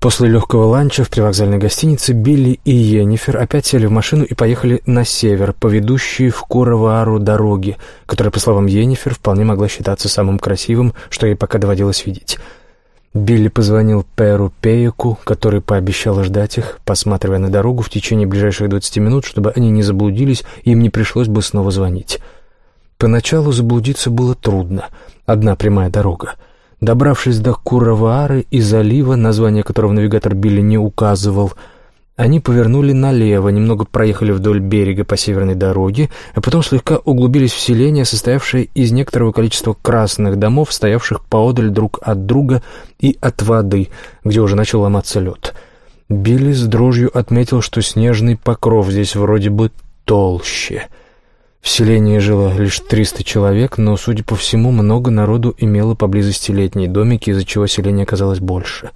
После легкого ланча в привокзальной гостинице Билли и Йеннифер опять сели в машину и поехали на север, по ведущей в Куроваару дороге, которая, по словам Йеннифер, вполне могла считаться самым красивым, что ей пока доводилось видеть. Билли позвонил Перу Пеяку, который пообещал ждать их, посматривая на дорогу в течение ближайших двадцати минут, чтобы они не заблудились, и им не пришлось бы снова звонить. Поначалу заблудиться было трудно. Одна прямая дорога — Добравшись до Кураваары и залива, название которого навигатор Билли не указывал, они повернули налево, немного проехали вдоль берега по северной дороге, а потом слегка углубились в селение, состоявшее из некоторого количества красных домов, стоявших поодаль друг от друга и от воды, где уже начал ломаться лед. Билли с дрожью отметил, что снежный покров здесь вроде бы толще — в селении жило лишь 300 человек, но, судя по всему, много народу имело поблизости летние домики, из-за чего селение оказалось больше.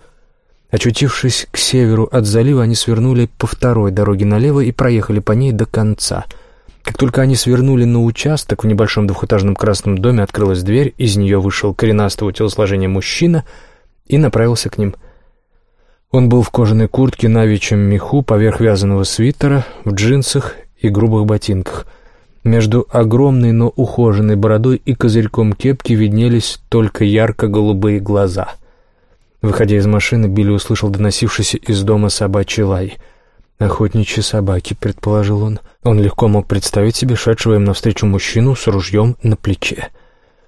Очутившись к северу от залива, они свернули по второй дороге налево и проехали по ней до конца. Как только они свернули на участок, в небольшом двухэтажном красном доме открылась дверь, из нее вышел коренастого телосложения мужчина и направился к ним. Он был в кожаной куртке на овечьем меху, поверх вязаного свитера, в джинсах и грубых ботинках — между огромной, но ухоженной бородой и козырьком кепки виднелись только ярко-голубые глаза. Выходя из машины, Билли услышал доносившийся из дома собачий лай. «Охотничьи собаки», — предположил он. Он легко мог представить себе шедшего им навстречу мужчину с ружьем на плече.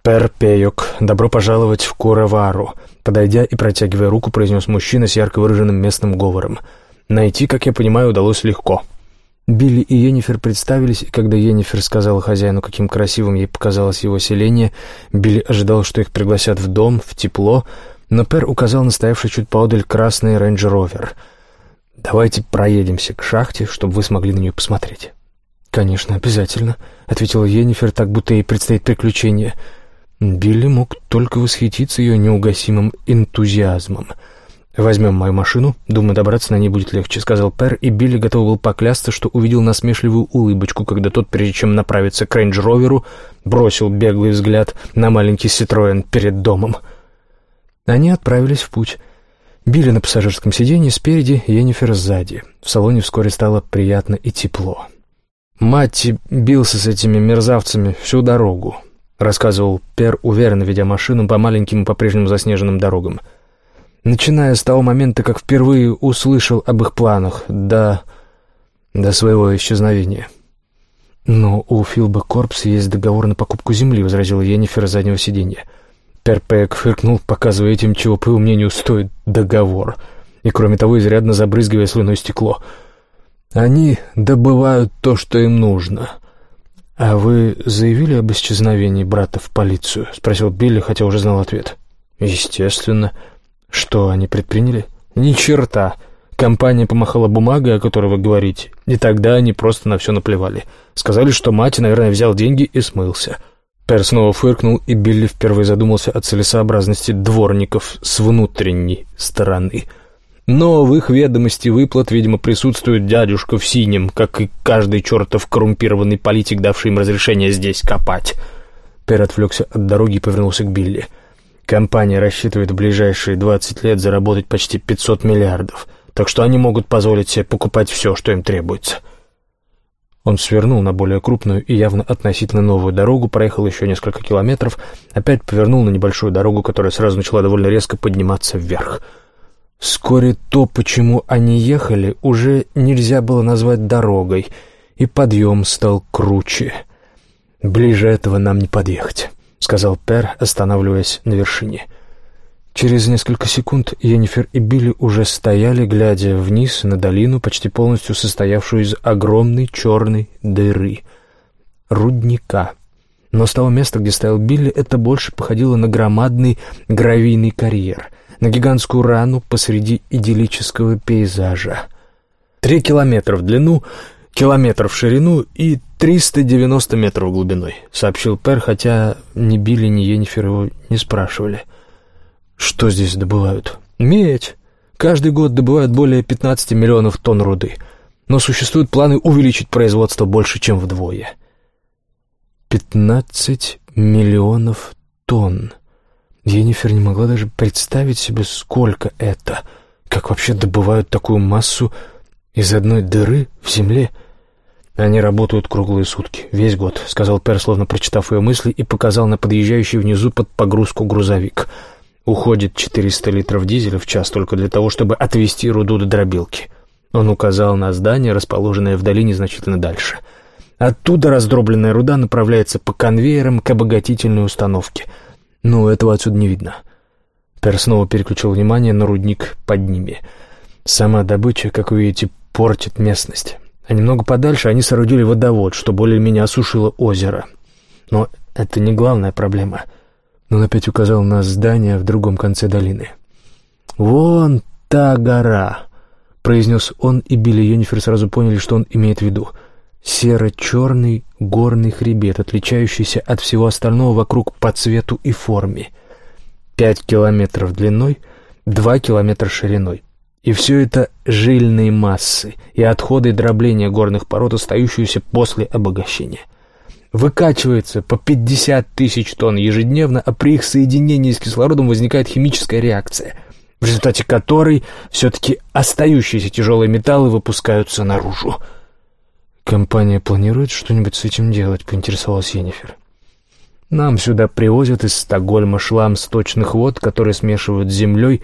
«Пер Пейок, добро пожаловать в Куравару», — подойдя и протягивая руку, произнес мужчина с ярко выраженным местным говором. «Найти, как я понимаю, удалось легко». Билли и Йеннифер представились, и когда Йеннифер сказала хозяину, каким красивым ей показалось его селение, Билли ожидал, что их пригласят в дом, в тепло, но Пер указал на стоявший чуть поодаль красный рейндж-ровер. «Давайте проедемся к шахте, чтобы вы смогли на нее посмотреть». «Конечно, обязательно», — ответила Йеннифер, так будто ей предстоит приключение. Билли мог только восхититься ее неугасимым энтузиазмом — «Возьмем мою машину. Думаю, добраться на ней будет легче», — сказал Пер, и Билли готов был поклясться, что увидел насмешливую улыбочку, когда тот, прежде чем направиться к рейндж-роверу, бросил беглый взгляд на маленький Ситроен перед домом. Они отправились в путь. Билли на пассажирском сиденье спереди, Йеннифер сзади. В салоне вскоре стало приятно и тепло. «Матти бился с этими мерзавцами всю дорогу», — рассказывал Пер, уверенно ведя машину по маленьким и по-прежнему заснеженным дорогам — начиная с того момента, как впервые услышал об их планах, до... до своего исчезновения. «Но у Филба Корпс есть договор на покупку земли», — возразила Йеннифер заднего сиденья. Перпек фыркнул, показывая этим, чего, по его мнению, стоит договор, и, кроме того, изрядно забрызгивая слюной стекло. «Они добывают то, что им нужно». «А вы заявили об исчезновении брата в полицию?» — спросил Билли, хотя уже знал ответ. «Естественно». Что они предприняли? Ни черта. Компания помахала бумагой, о которой вы говорите, и тогда они просто на все наплевали. Сказали, что мать, наверное, взял деньги и смылся. Пер снова фыркнул, и Билли впервые задумался о целесообразности дворников с внутренней стороны. Но в их ведомости выплат, видимо, присутствует дядюшка в синем, как и каждый чертов коррумпированный политик, давший им разрешение здесь копать. Пер отвлекся от дороги и повернулся к Билли. — Компания рассчитывает в ближайшие 20 лет заработать почти 500 миллиардов, так что они могут позволить себе покупать все, что им требуется. Он свернул на более крупную и явно относительно новую дорогу, проехал еще несколько километров, опять повернул на небольшую дорогу, которая сразу начала довольно резко подниматься вверх. Вскоре то, почему они ехали, уже нельзя было назвать дорогой, и подъем стал круче. Ближе этого нам не подъехать. — сказал Пер, останавливаясь на вершине. Через несколько секунд Йеннифер и Билли уже стояли, глядя вниз на долину, почти полностью состоявшую из огромной черной дыры — рудника. Но с того места, где стоял Билли, это больше походило на громадный гравийный карьер, на гигантскую рану посреди идиллического пейзажа. Три километра в длину — километр в ширину и 390 метров глубиной», — сообщил Пер, хотя ни Билли, ни Йеннифер его не спрашивали. «Что здесь добывают?» «Медь. Каждый год добывают более 15 миллионов тонн руды, но существуют планы увеличить производство больше, чем вдвое». «15 миллионов тонн». Йеннифер не могла даже представить себе, сколько это. Как вообще добывают такую массу из одной дыры в земле? Они работают круглые сутки, весь год, сказал Пер, словно прочитав ее мысли, и показал на подъезжающий внизу под погрузку грузовик. Уходит 400 литров дизеля в час только для того, чтобы отвезти руду до дробилки. Он указал на здание, расположенное в долине значительно дальше. Оттуда раздробленная руда направляется по конвейерам к обогатительной установке. Но этого отсюда не видно. Пер снова переключил внимание на рудник под ними. Сама добыча, как вы видите, портит местность. А немного подальше они соорудили водовод, что более-менее осушило озеро. Но это не главная проблема. Он опять указал на здание в другом конце долины. «Вон та гора», — произнес он, и Билли и Юнифер сразу поняли, что он имеет в виду. Серо-черный горный хребет, отличающийся от всего остального вокруг по цвету и форме — Пять километров длиной, два километра шириной. И все это жильные массы и отходы дробления горных пород, остающиеся после обогащения. Выкачивается по 50 тысяч тонн ежедневно, а при их соединении с кислородом возникает химическая реакция, в результате которой все-таки остающиеся тяжелые металлы выпускаются наружу. «Компания планирует что-нибудь с этим делать?» — поинтересовалась Йеннифер. Нам сюда привозят из Стокгольма шлам сточных вод, которые смешивают с землей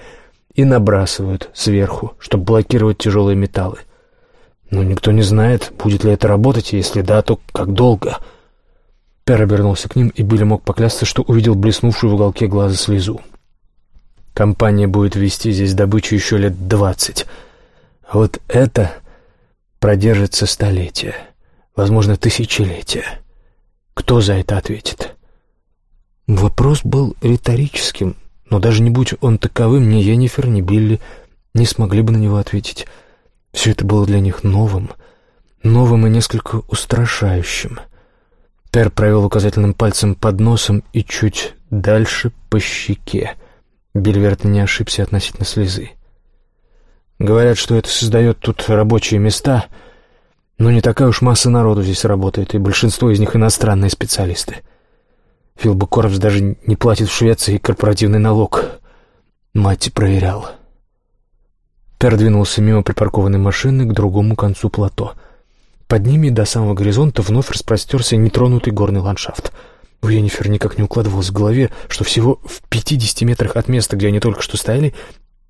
и набрасывают сверху, чтобы блокировать тяжелые металлы. Но никто не знает, будет ли это работать, если да, то как долго. Пер обернулся к ним, и Билли мог поклясться, что увидел блеснувшую в уголке глаза слезу. Компания будет вести здесь добычу еще лет двадцать. А вот это продержится столетия, возможно, тысячелетия. Кто за это ответит?» Вопрос был риторическим, но даже не будь он таковым, ни Йеннифер, ни Билли не смогли бы на него ответить. Все это было для них новым, новым и несколько устрашающим. Пер провел указательным пальцем под носом и чуть дальше по щеке. Бильверт не ошибся относительно слезы. Говорят, что это создает тут рабочие места, но не такая уж масса народу здесь работает, и большинство из них иностранные специалисты. Филбо Корпс даже не платит в Швеции корпоративный налог. Мать проверял. Пер двинулся мимо припаркованной машины к другому концу плато. Под ними до самого горизонта вновь распростерся нетронутый горный ландшафт. У Йеннифер никак не укладывалось в голове, что всего в пятидесяти метрах от места, где они только что стояли,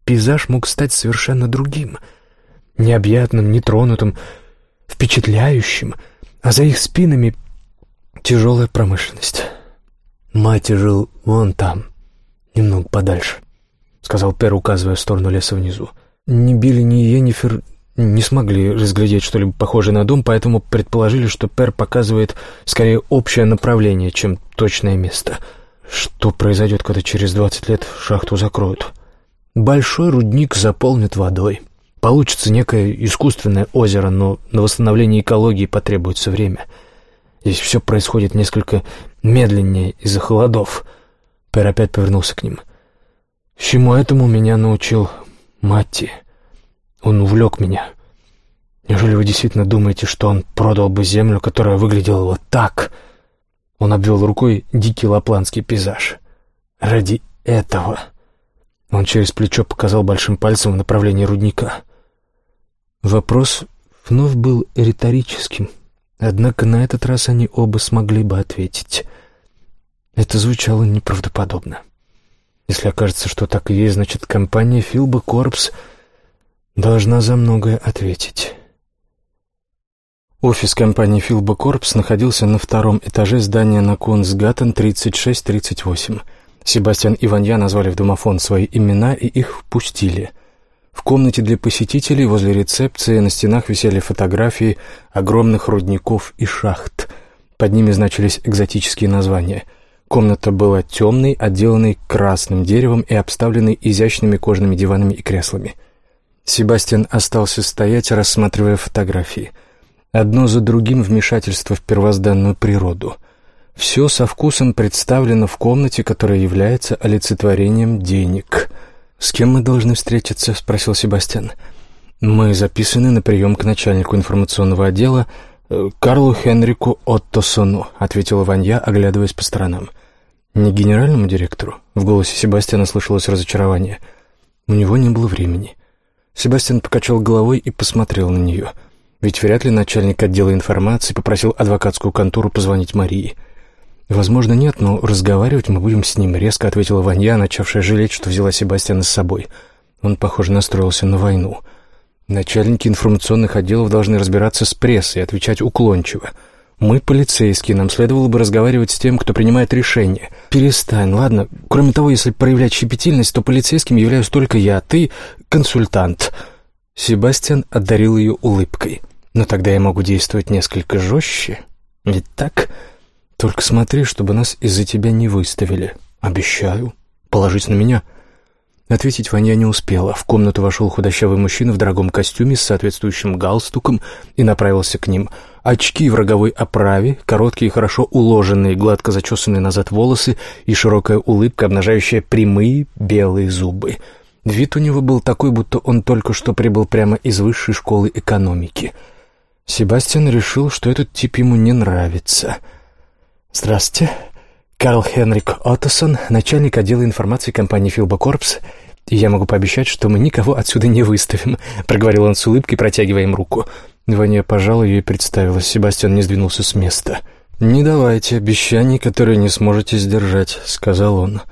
пейзаж мог стать совершенно другим. Необъятным, нетронутым, впечатляющим, а за их спинами тяжелая промышленность. «Мать жил вон там, немного подальше», — сказал Пер, указывая в сторону леса внизу. Ни Билли, ни Йеннифер не смогли разглядеть что-либо похожее на дом, поэтому предположили, что Пер показывает скорее общее направление, чем точное место. Что произойдет, когда через двадцать лет шахту закроют? Большой рудник заполнит водой. Получится некое искусственное озеро, но на восстановление экологии потребуется время — Здесь все происходит несколько медленнее из-за холодов. Пер опять повернулся к ним. Всему этому меня научил Матти. Он увлек меня. Неужели вы действительно думаете, что он продал бы землю, которая выглядела вот так? Он обвел рукой дикий лапландский пейзаж. Ради этого. Он через плечо показал большим пальцем в направлении рудника. Вопрос вновь был риторическим — Однако на этот раз они оба смогли бы ответить. Это звучало неправдоподобно. Если окажется, что так и есть, значит, компания Филба Корпс должна за многое ответить. Офис компании Филба Корпс находился на втором этаже здания на Консгаттен 3638. Себастьян и Ванья назвали в домофон свои имена и их впустили — в комнате для посетителей возле рецепции на стенах висели фотографии огромных рудников и шахт. Под ними значились экзотические названия. Комната была темной, отделанной красным деревом и обставленной изящными кожаными диванами и креслами. Себастьян остался стоять, рассматривая фотографии. Одно за другим вмешательство в первозданную природу. Все со вкусом представлено в комнате, которая является олицетворением денег — «С кем мы должны встретиться?» — спросил Себастьян. «Мы записаны на прием к начальнику информационного отдела э, Карлу Хенрику Оттосону», — ответила Ванья, оглядываясь по сторонам. «Не генеральному директору?» — в голосе Себастьяна слышалось разочарование. «У него не было времени. Себастьян покачал головой и посмотрел на нее. Ведь вряд ли начальник отдела информации попросил адвокатскую контору позвонить Марии. «Возможно, нет, но разговаривать мы будем с ним», — резко ответила Ванья, начавшая жалеть, что взяла Себастьяна с собой. Он, похоже, настроился на войну. Начальники информационных отделов должны разбираться с прессой и отвечать уклончиво. Мы полицейские, нам следовало бы разговаривать с тем, кто принимает решения. Перестань, ладно? Кроме того, если проявлять щепетильность, то полицейским являюсь только я, ты — консультант». Себастьян одарил ее улыбкой. «Но тогда я могу действовать несколько жестче. Ведь так? Только смотри, чтобы нас из-за тебя не выставили. Обещаю. Положись на меня». Ответить Ваня не успела. В комнату вошел худощавый мужчина в дорогом костюме с соответствующим галстуком и направился к ним. Очки в роговой оправе, короткие, хорошо уложенные, гладко зачесанные назад волосы и широкая улыбка, обнажающая прямые белые зубы. Вид у него был такой, будто он только что прибыл прямо из высшей школы экономики. Себастьян решил, что этот тип ему не нравится. «Здравствуйте», Карл Хенрик Оттосон, начальник отдела информации компании «Филбокорпс», и я могу пообещать, что мы никого отсюда не выставим», — проговорил он с улыбкой, протягивая им руку. Ваня пожала ее и представилась. Себастьян не сдвинулся с места. «Не давайте обещаний, которые не сможете сдержать», — сказал он.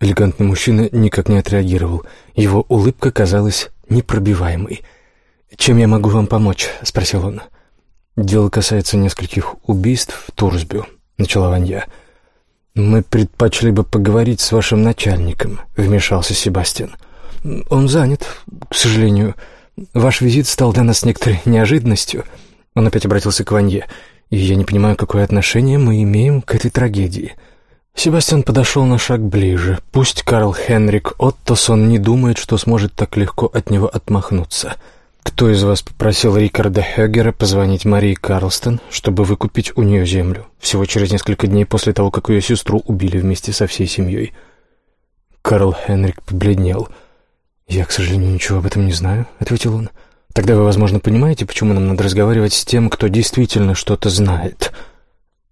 Элегантный мужчина никак не отреагировал. Его улыбка казалась непробиваемой. «Чем я могу вам помочь?» — спросил он. «Дело касается нескольких убийств в Турсбю», — начала Ванья. «Мы предпочли бы поговорить с вашим начальником», — вмешался Себастьян. «Он занят, к сожалению. Ваш визит стал для нас некоторой неожиданностью». Он опять обратился к Ванье. «И я не понимаю, какое отношение мы имеем к этой трагедии». Себастьян подошел на шаг ближе. Пусть Карл Хенрик Оттосон не думает, что сможет так легко от него отмахнуться. Кто из вас попросил Рикарда Хегера позвонить Марии Карлстон, чтобы выкупить у нее землю, всего через несколько дней после того, как ее сестру убили вместе со всей семьей? Карл Хенрик побледнел. «Я, к сожалению, ничего об этом не знаю», — ответил он. «Тогда вы, возможно, понимаете, почему нам надо разговаривать с тем, кто действительно что-то знает».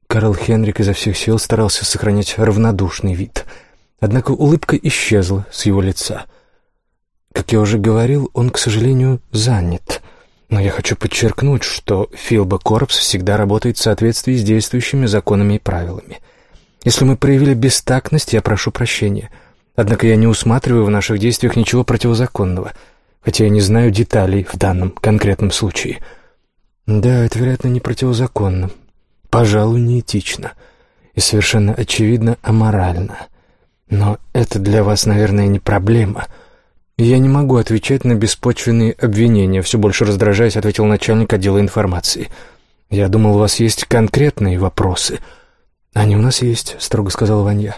Карл Хенрик изо всех сил старался сохранять равнодушный вид. Однако улыбка исчезла с его лица — как я уже говорил, он, к сожалению, занят. Но я хочу подчеркнуть, что Филба Корпс всегда работает в соответствии с действующими законами и правилами. Если мы проявили бестактность, я прошу прощения. Однако я не усматриваю в наших действиях ничего противозаконного, хотя я не знаю деталей в данном конкретном случае. Да, это, вероятно, не противозаконно. Пожалуй, неэтично. И совершенно очевидно аморально. Но это для вас, наверное, не проблема — «Я не могу отвечать на беспочвенные обвинения», — все больше раздражаясь, ответил начальник отдела информации. «Я думал, у вас есть конкретные вопросы». «Они у нас есть», — строго сказал Ванья.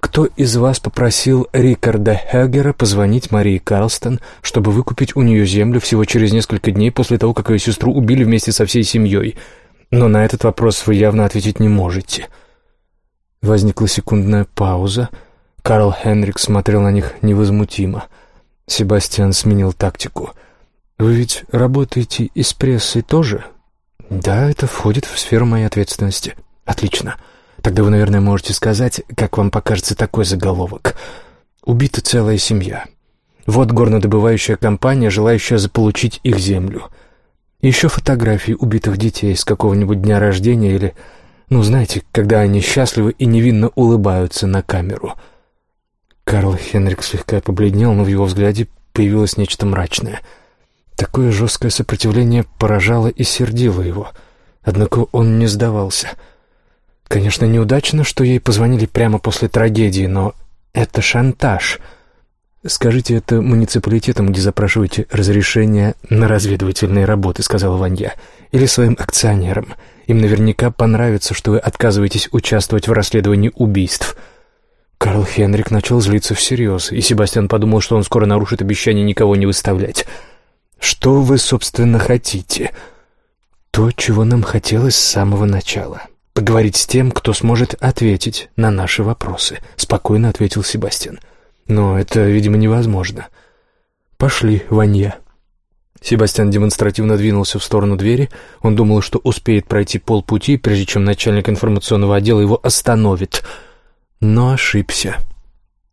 «Кто из вас попросил Рикарда Хегера позвонить Марии Карлстон, чтобы выкупить у нее землю всего через несколько дней после того, как ее сестру убили вместе со всей семьей? Но на этот вопрос вы явно ответить не можете». Возникла секундная пауза. Карл Хенрик смотрел на них невозмутимо — Себастьян сменил тактику. «Вы ведь работаете и с прессой тоже?» «Да, это входит в сферу моей ответственности». «Отлично. Тогда вы, наверное, можете сказать, как вам покажется такой заголовок. Убита целая семья. Вот горнодобывающая компания, желающая заполучить их землю. Еще фотографии убитых детей с какого-нибудь дня рождения или, ну, знаете, когда они счастливы и невинно улыбаются на камеру». Карл Хенрик слегка побледнел, но в его взгляде появилось нечто мрачное. Такое жесткое сопротивление поражало и сердило его. Однако он не сдавался. Конечно, неудачно, что ей позвонили прямо после трагедии, но это шантаж. «Скажите это муниципалитетам, где запрашиваете разрешение на разведывательные работы», — сказала Ванья, — «или своим акционерам. Им наверняка понравится, что вы отказываетесь участвовать в расследовании убийств». Карл Хенрик начал злиться всерьез, и Себастьян подумал, что он скоро нарушит обещание никого не выставлять. «Что вы, собственно, хотите?» «То, чего нам хотелось с самого начала. Поговорить с тем, кто сможет ответить на наши вопросы», — спокойно ответил Себастьян. «Но это, видимо, невозможно». «Пошли, Ванья». Себастьян демонстративно двинулся в сторону двери. Он думал, что успеет пройти полпути, прежде чем начальник информационного отдела его остановит — но ошибся.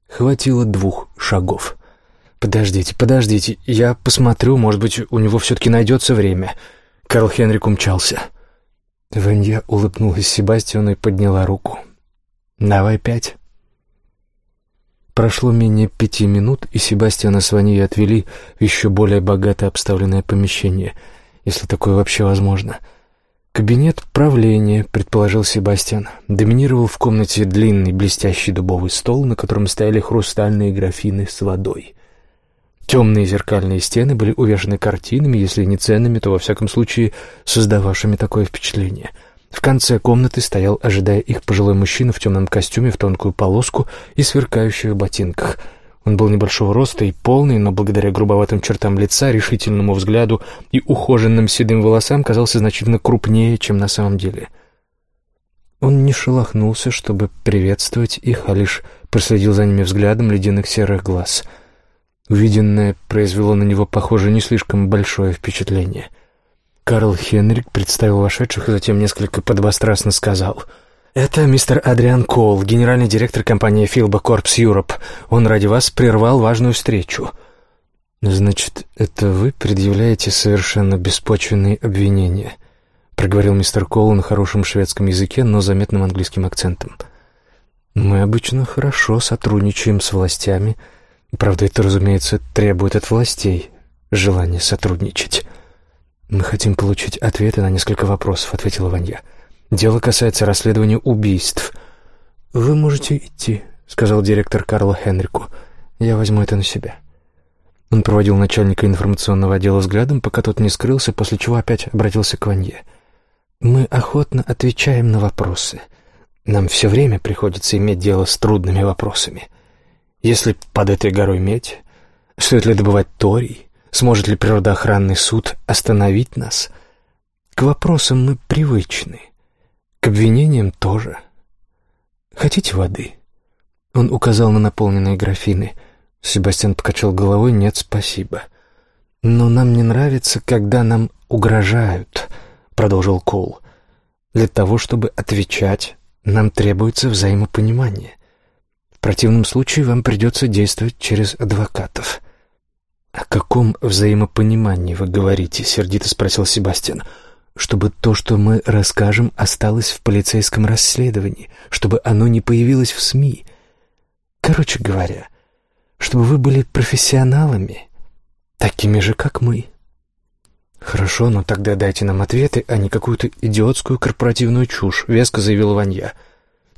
Хватило двух шагов. «Подождите, подождите, я посмотрю, может быть, у него все-таки найдется время». Карл Хенрик умчался. Ванья улыбнулась Себастьяну и подняла руку. «Давай пять». Прошло менее пяти минут, и Себастьяна с Ваньей отвели в еще более богато обставленное помещение, если такое вообще возможно. Кабинет правления, предположил Себастьян, доминировал в комнате длинный блестящий дубовый стол, на котором стояли хрустальные графины с водой. Темные зеркальные стены были увешаны картинами, если не ценными, то, во всяком случае, создававшими такое впечатление — в конце комнаты стоял, ожидая их, пожилой мужчина в темном костюме, в тонкую полоску и сверкающих ботинках. Он был небольшого роста и полный, но благодаря грубоватым чертам лица, решительному взгляду и ухоженным седым волосам казался значительно крупнее, чем на самом деле. Он не шелохнулся, чтобы приветствовать их, а лишь проследил за ними взглядом ледяных серых глаз. Увиденное произвело на него, похоже, не слишком большое впечатление — Карл Хенрик представил вошедших и затем несколько подобострастно сказал. «Это мистер Адриан Коул, генеральный директор компании Филба Корпс Юроп. Он ради вас прервал важную встречу». «Значит, это вы предъявляете совершенно беспочвенные обвинения», — проговорил мистер Коул на хорошем шведском языке, но заметным английским акцентом. «Мы обычно хорошо сотрудничаем с властями. Правда, это, разумеется, требует от властей желания сотрудничать». «Мы хотим получить ответы на несколько вопросов», — ответила Ванья. «Дело касается расследования убийств». «Вы можете идти», — сказал директор Карла Хенрику. «Я возьму это на себя». Он проводил начальника информационного отдела взглядом, пока тот не скрылся, после чего опять обратился к Ванье. «Мы охотно отвечаем на вопросы. Нам все время приходится иметь дело с трудными вопросами. Если под этой горой медь, стоит ли добывать торий?» Сможет ли природоохранный суд остановить нас? К вопросам мы привычны, к обвинениям тоже. Хотите воды?» Он указал на наполненные графины. Себастьян покачал головой «Нет, спасибо». «Но нам не нравится, когда нам угрожают», — продолжил Кол. «Для того, чтобы отвечать, нам требуется взаимопонимание. В противном случае вам придется действовать через адвокатов». «О каком взаимопонимании вы говорите?» — сердито спросил Себастьян. «Чтобы то, что мы расскажем, осталось в полицейском расследовании, чтобы оно не появилось в СМИ. Короче говоря, чтобы вы были профессионалами, такими же, как мы». «Хорошо, но тогда дайте нам ответы, а не какую-то идиотскую корпоративную чушь», — веско заявил Ванья.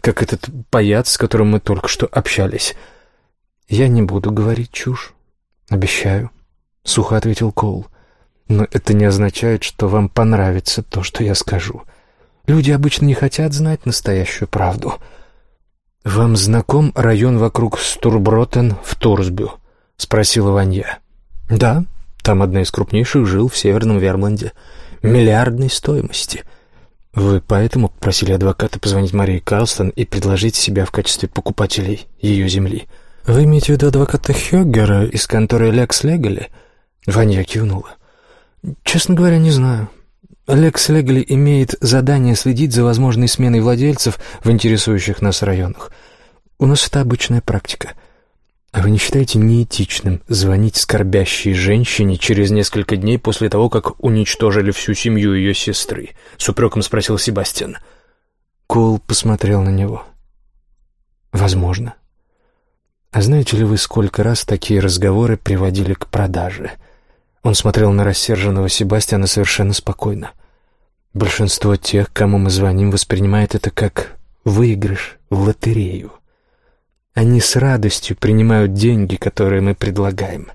«Как этот паяц, с которым мы только что общались». «Я не буду говорить чушь. «Обещаю», — сухо ответил Коул. «Но это не означает, что вам понравится то, что я скажу. Люди обычно не хотят знать настоящую правду». «Вам знаком район вокруг Стурбротен в Турсбю?» — спросила Ванья. «Да, там одна из крупнейших жил в Северном Вермланде. Миллиардной стоимости». «Вы поэтому попросили адвоката позвонить Марии Карлстон и предложить себя в качестве покупателей ее земли?» «Вы имеете в виду адвоката Хёггера из конторы Лекс Легали?» Ваня кивнула. «Честно говоря, не знаю. Лекс Легали имеет задание следить за возможной сменой владельцев в интересующих нас районах. У нас это обычная практика. А вы не считаете неэтичным звонить скорбящей женщине через несколько дней после того, как уничтожили всю семью ее сестры?» — с упреком спросил Себастьян. Кол посмотрел на него. «Возможно». «А знаете ли вы, сколько раз такие разговоры приводили к продаже?» Он смотрел на рассерженного Себастьяна совершенно спокойно. «Большинство тех, кому мы звоним, воспринимает это как выигрыш в лотерею. Они с радостью принимают деньги, которые мы предлагаем.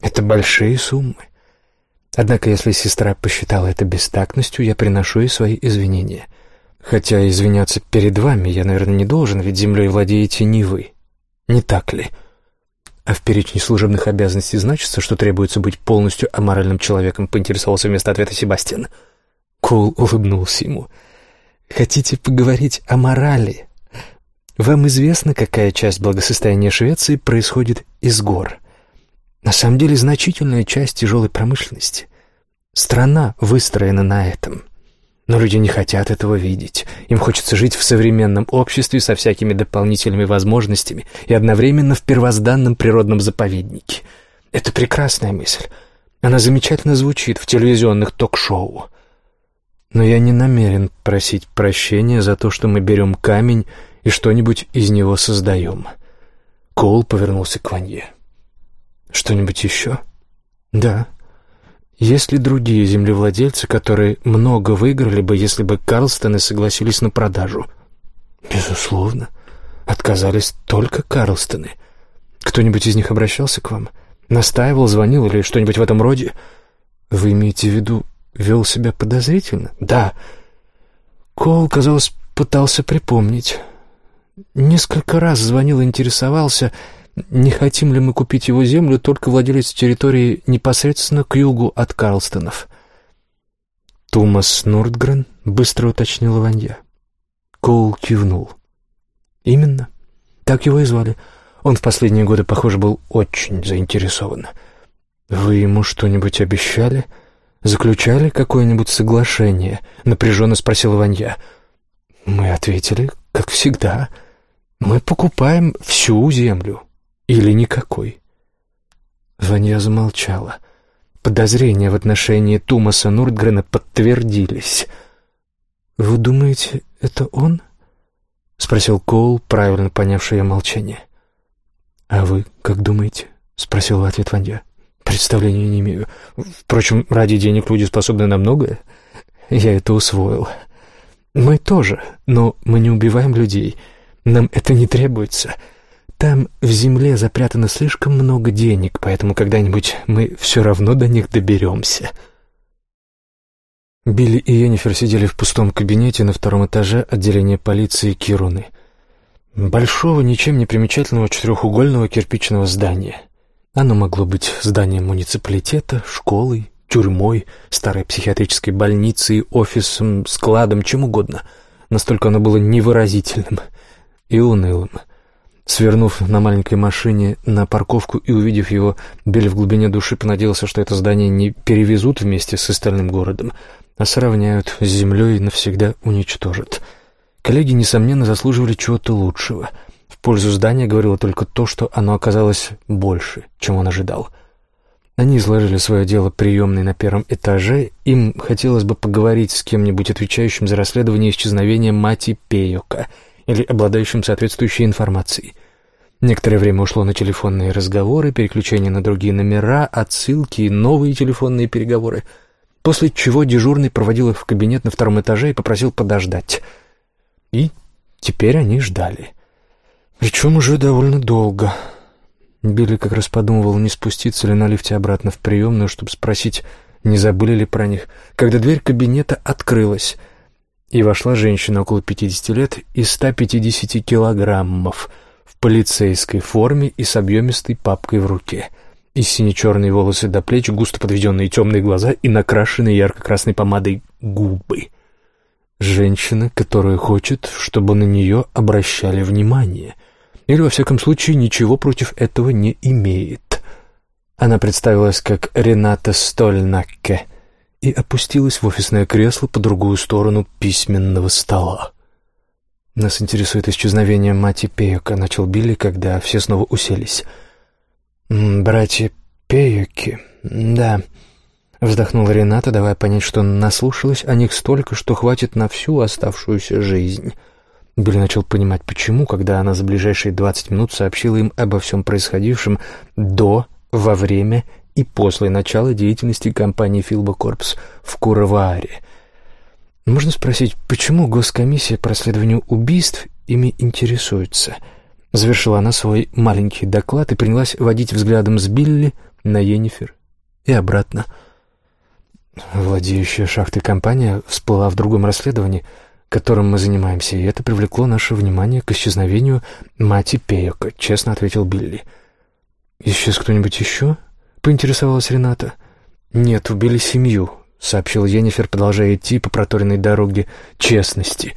Это большие суммы. Однако, если сестра посчитала это бестактностью, я приношу ей свои извинения. Хотя извиняться перед вами я, наверное, не должен, ведь землей владеете не вы». Не так ли? А в перечне служебных обязанностей значится, что требуется быть полностью аморальным человеком, поинтересовался вместо ответа Себастьян. Кул улыбнулся ему. Хотите поговорить о морали? Вам известно, какая часть благосостояния Швеции происходит из гор? На самом деле значительная часть тяжелой промышленности. Страна выстроена на этом. Но люди не хотят этого видеть. Им хочется жить в современном обществе со всякими дополнительными возможностями и одновременно в первозданном природном заповеднике. Это прекрасная мысль. Она замечательно звучит в телевизионных ток-шоу. Но я не намерен просить прощения за то, что мы берем камень и что-нибудь из него создаем. Коул повернулся к Ванье. «Что-нибудь еще?» «Да. Есть ли другие землевладельцы, которые много выиграли бы, если бы Карлстоны согласились на продажу?» «Безусловно. Отказались только Карлстоны. Кто-нибудь из них обращался к вам? Настаивал, звонил или что-нибудь в этом роде?» «Вы имеете в виду, вел себя подозрительно?» «Да». Коул, казалось, пытался припомнить. Несколько раз звонил и интересовался, не хотим ли мы купить его землю, только владелец территории непосредственно к югу от Карлстонов. Томас Нордгрен быстро уточнил Ванья. Коул кивнул. «Именно. Так его и звали. Он в последние годы, похоже, был очень заинтересован. Вы ему что-нибудь обещали? Заключали какое-нибудь соглашение?» — напряженно спросил Ванья. «Мы ответили, как всегда. Мы покупаем всю землю. Или никакой?» Ванья замолчала. Подозрения в отношении Тумаса Нурдгрена подтвердились. «Вы думаете, это он?» — спросил Коул, правильно понявший ее молчание. «А вы как думаете?» — спросил в ответ Ванья. «Представления не имею. Впрочем, ради денег люди способны на многое. Я это усвоил. Мы тоже, но мы не убиваем людей. Нам это не требуется. Там в земле запрятано слишком много денег, поэтому когда-нибудь мы все равно до них доберемся». Билли и Йеннифер сидели в пустом кабинете на втором этаже отделения полиции Кируны. Большого, ничем не примечательного четырехугольного кирпичного здания. Оно могло быть зданием муниципалитета, школой, тюрьмой, старой психиатрической больницей, офисом, складом, чем угодно. Настолько оно было невыразительным и унылым. Свернув на маленькой машине на парковку и увидев его, Билли в глубине души понадеялся, что это здание не перевезут вместе с остальным городом, а сравняют с землей и навсегда уничтожат. Коллеги, несомненно, заслуживали чего-то лучшего. В пользу здания говорило только то, что оно оказалось больше, чем он ожидал. Они изложили свое дело приемной на первом этаже. Им хотелось бы поговорить с кем-нибудь, отвечающим за расследование исчезновения мати Пейока или обладающим соответствующей информацией. Некоторое время ушло на телефонные разговоры, переключение на другие номера, отсылки и новые телефонные переговоры — после чего дежурный проводил их в кабинет на втором этаже и попросил подождать. И теперь они ждали. Причем уже довольно долго. Билли как раз подумывал, не спуститься ли на лифте обратно в приемную, чтобы спросить, не забыли ли про них, когда дверь кабинета открылась, и вошла женщина около 50 лет и 150 килограммов в полицейской форме и с объемистой папкой в руке — и сине-черные волосы до плеч, густо подведенные темные глаза и накрашенные ярко-красной помадой губы. Женщина, которая хочет, чтобы на нее обращали внимание. Или, во всяком случае, ничего против этого не имеет. Она представилась как Рената Стольнакке и опустилась в офисное кресло по другую сторону письменного стола. «Нас интересует исчезновение мати Пейока», — начал Билли, когда все снова уселись — «Братья Пеюки, да», — вздохнула Рената, давая понять, что наслушалась о них столько, что хватит на всю оставшуюся жизнь. Билли начал понимать, почему, когда она за ближайшие двадцать минут сообщила им обо всем происходившем до, во время и после начала деятельности компании «Филбокорпс» в Куравааре. Можно спросить, почему Госкомиссия по расследованию убийств ими интересуется — Завершила она свой маленький доклад и принялась водить взглядом с Билли на Йеннифер и обратно. Владеющая шахтой компания всплыла в другом расследовании, которым мы занимаемся, и это привлекло наше внимание к исчезновению мати Пейока, честно ответил Билли. «Исчез кто-нибудь еще?» — поинтересовалась Рената. «Нет, убили семью», — сообщил Йеннифер, продолжая идти по проторенной дороге честности.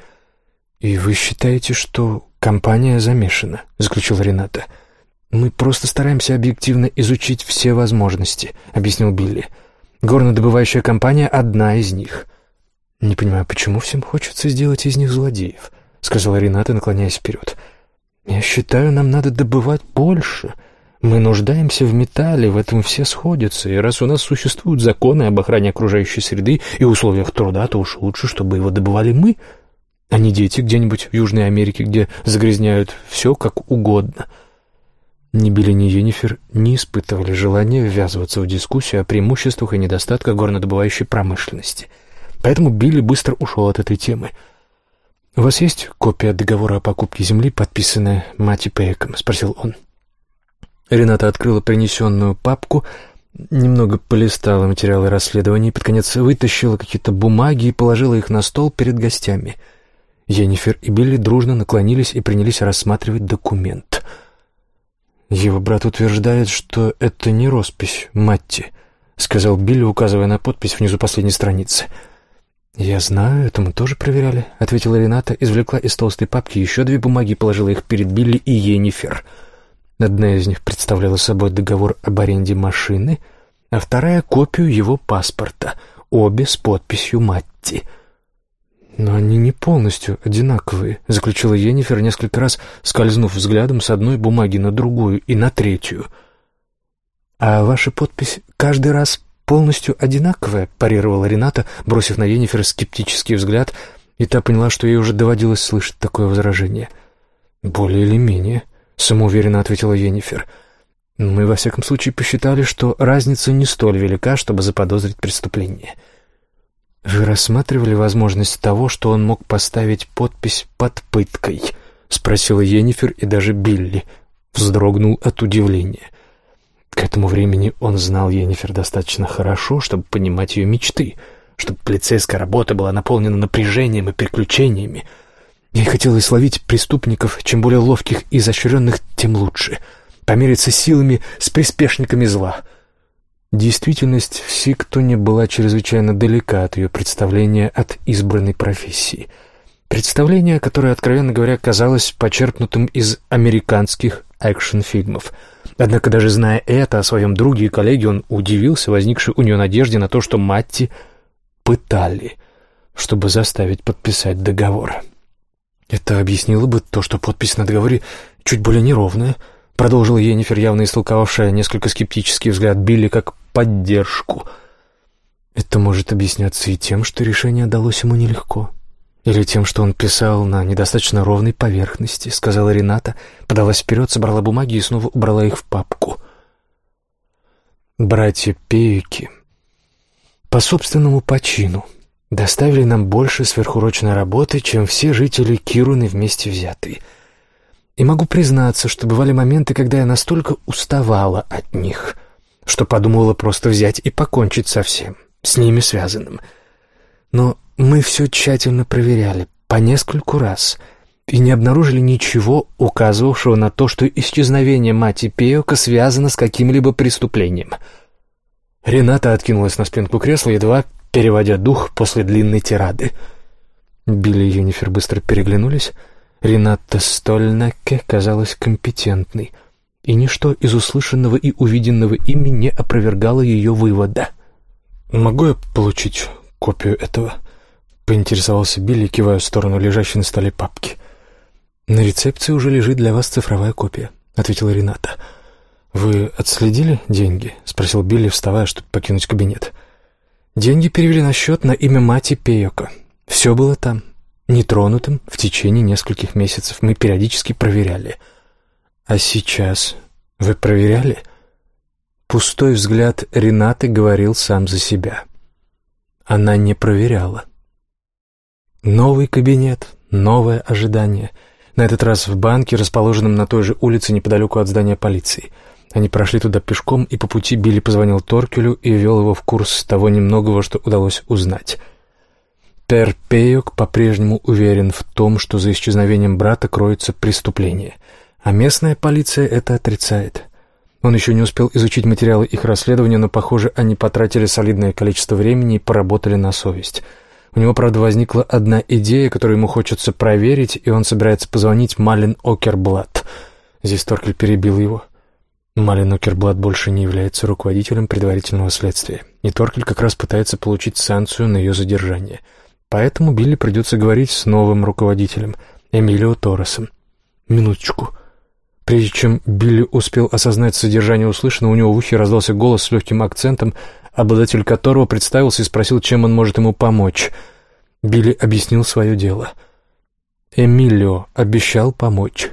«И вы считаете, что «Компания замешана», — заключил Рената. «Мы просто стараемся объективно изучить все возможности», — объяснил Билли. «Горнодобывающая компания — одна из них». «Не понимаю, почему всем хочется сделать из них злодеев», — сказала Рената, наклоняясь вперед. «Я считаю, нам надо добывать больше. Мы нуждаемся в металле, в этом все сходятся, и раз у нас существуют законы об охране окружающей среды и условиях труда, то уж лучше, чтобы его добывали мы, а не дети где-нибудь в Южной Америке, где загрязняют все как угодно. Ни Билли, ни Енифер не испытывали желания ввязываться в дискуссию о преимуществах и недостатках горнодобывающей промышленности. Поэтому Билли быстро ушел от этой темы. «У вас есть копия договора о покупке земли, подписанная Мати Пейком?» — спросил он. — Рената открыла принесенную папку, немного полистала материалы расследования и под конец вытащила какие-то бумаги и положила их на стол перед гостями. Енифер и Билли дружно наклонились и принялись рассматривать документ. «Его брат утверждает, что это не роспись Матти», — сказал Билли, указывая на подпись внизу последней страницы. «Я знаю, это мы тоже проверяли», — ответила Рената, извлекла из толстой папки еще две бумаги и положила их перед Билли и Енифер. «Я Одна из них представляла собой договор об аренде машины, а вторая — копию его паспорта, обе с подписью Матти. «Но они не полностью одинаковые», — заключила Енифер, несколько раз скользнув взглядом с одной бумаги на другую и на третью. «А ваша подпись каждый раз полностью одинаковая?» — парировала Рената, бросив на Енифер скептический взгляд, и та поняла, что ей уже доводилось слышать такое возражение. «Более или менее», самоуверенно ответила Енифер. Мы, во всяком случае, посчитали, что разница не столь велика, чтобы заподозрить преступление. Вы рассматривали возможность того, что он мог поставить подпись под пыткой? Спросила Енифер, и даже Билли вздрогнул от удивления. К этому времени он знал Енифер достаточно хорошо, чтобы понимать ее мечты, чтобы полицейская работа была наполнена напряжением и приключениями — Ей хотелось ловить преступников, чем более ловких и изощренных, тем лучше. Помериться силами с приспешниками зла. Действительность в Сиктоне была чрезвычайно далека от ее представления от избранной профессии. Представление, которое, откровенно говоря, казалось почерпнутым из американских экшн-фильмов. Однако, даже зная это о своем друге и коллеге, он удивился возникшей у нее надежде на то, что Матти пытали, чтобы заставить подписать договор. «Это объяснило бы то, что подпись на договоре чуть более неровная», продолжила Енифер, явно истолковавшая несколько скептический взгляд Билли как поддержку. «Это может объясняться и тем, что решение далось ему нелегко». «Или тем, что он писал на недостаточно ровной поверхности», — сказала Рената, подалась вперед, собрала бумаги и снова убрала их в папку. «Братья Пеюки, по собственному почину, доставили нам больше сверхурочной работы, чем все жители Кируны вместе взятые. И могу признаться, что бывали моменты, когда я настолько уставала от них, что подумала просто взять и покончить со всем, с ними связанным. Но мы все тщательно проверяли, по нескольку раз, и не обнаружили ничего, указывавшего на то, что исчезновение мати Пеока связано с каким-либо преступлением. Рената откинулась на спинку кресла, едва переводя дух после длинной тирады. Билли и Юнифер быстро переглянулись. Рената Стольнеке казалась компетентной, и ничто из услышанного и увиденного ими не опровергало ее вывода. «Могу я получить копию этого?» — поинтересовался Билли, кивая в сторону лежащей на столе папки. «На рецепции уже лежит для вас цифровая копия», — ответила Рената. «Вы отследили деньги?» — спросил Билли, вставая, чтобы покинуть кабинет. «Да». Деньги перевели на счет на имя мати Пейока. Все было там, нетронутым в течение нескольких месяцев. Мы периодически проверяли. А сейчас вы проверяли? Пустой взгляд Ренаты говорил сам за себя. Она не проверяла. Новый кабинет, новое ожидание. На этот раз в банке, расположенном на той же улице неподалеку от здания полиции — они прошли туда пешком, и по пути Билли позвонил Торкелю и ввел его в курс того немногого, что удалось узнать. Пер по-прежнему уверен в том, что за исчезновением брата кроется преступление, а местная полиция это отрицает. Он еще не успел изучить материалы их расследования, но, похоже, они потратили солидное количество времени и поработали на совесть. У него, правда, возникла одна идея, которую ему хочется проверить, и он собирается позвонить Малин Окерблат. Здесь Торкель перебил его. Малин Окерблат больше не является руководителем предварительного следствия, и Торкель как раз пытается получить санкцию на ее задержание. Поэтому Билли придется говорить с новым руководителем, Эмилио Торресом. Минуточку. Прежде чем Билли успел осознать содержание услышанного, у него в ухе раздался голос с легким акцентом, обладатель которого представился и спросил, чем он может ему помочь. Билли объяснил свое дело. Эмилио обещал помочь.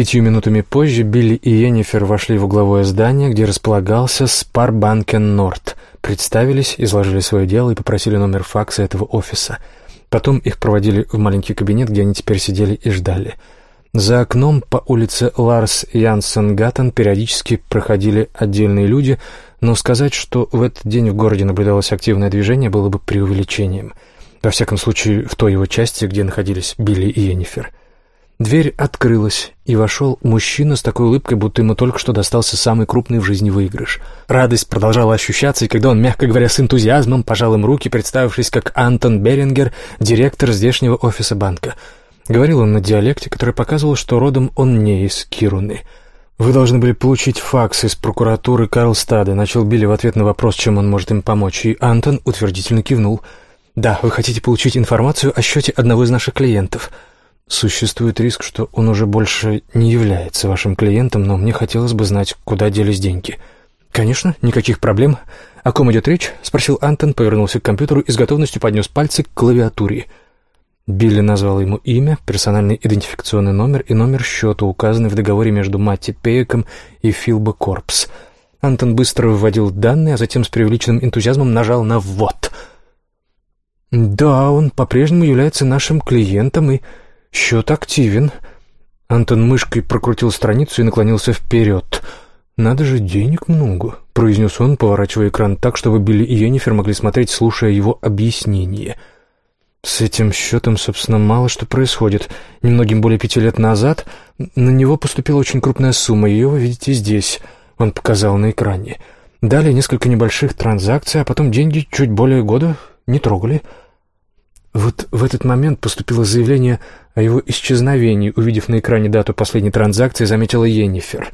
Пятью минутами позже Билли и Йеннифер вошли в угловое здание, где располагался Спарбанкен Норд, представились, изложили свое дело и попросили номер факса этого офиса. Потом их проводили в маленький кабинет, где они теперь сидели и ждали — за окном по улице Ларс Янсен Гаттен периодически проходили отдельные люди, но сказать, что в этот день в городе наблюдалось активное движение, было бы преувеличением. Во всяком случае, в той его части, где находились Билли и Йеннифер. Дверь открылась, и вошел мужчина с такой улыбкой, будто ему только что достался самый крупный в жизни выигрыш. Радость продолжала ощущаться, и когда он, мягко говоря, с энтузиазмом пожал им руки, представившись как Антон Берингер, директор здешнего офиса банка — Говорил он на диалекте, который показывал, что родом он не из Кируны. «Вы должны были получить факс из прокуратуры Карлстада», — начал Билли в ответ на вопрос, чем он может им помочь, и Антон утвердительно кивнул. «Да, вы хотите получить информацию о счете одного из наших клиентов. Существует риск, что он уже больше не является вашим клиентом, но мне хотелось бы знать, куда делись деньги». «Конечно, никаких проблем. О ком идет речь?» — спросил Антон, повернулся к компьютеру и с готовностью поднес пальцы к клавиатуре. Билли назвал ему имя, персональный идентификационный номер и номер счета, указанный в договоре между Матти Пейком и Филбо Корпс. Антон быстро выводил данные, а затем с преувеличенным энтузиазмом нажал на «ввод». «Да, он по-прежнему является нашим клиентом, и счет активен». Антон мышкой прокрутил страницу и наклонился вперед. «Надо же, денег много», — произнес он, поворачивая экран так, чтобы Билли и Йеннифер могли смотреть, слушая его объяснение — с этим счетом, собственно, мало что происходит. Немногим более пяти лет назад на него поступила очень крупная сумма, ее вы видите здесь, он показал на экране. Далее несколько небольших транзакций, а потом деньги чуть более года не трогали. Вот в этот момент поступило заявление о его исчезновении. Увидев на экране дату последней транзакции, заметила Йеннифер.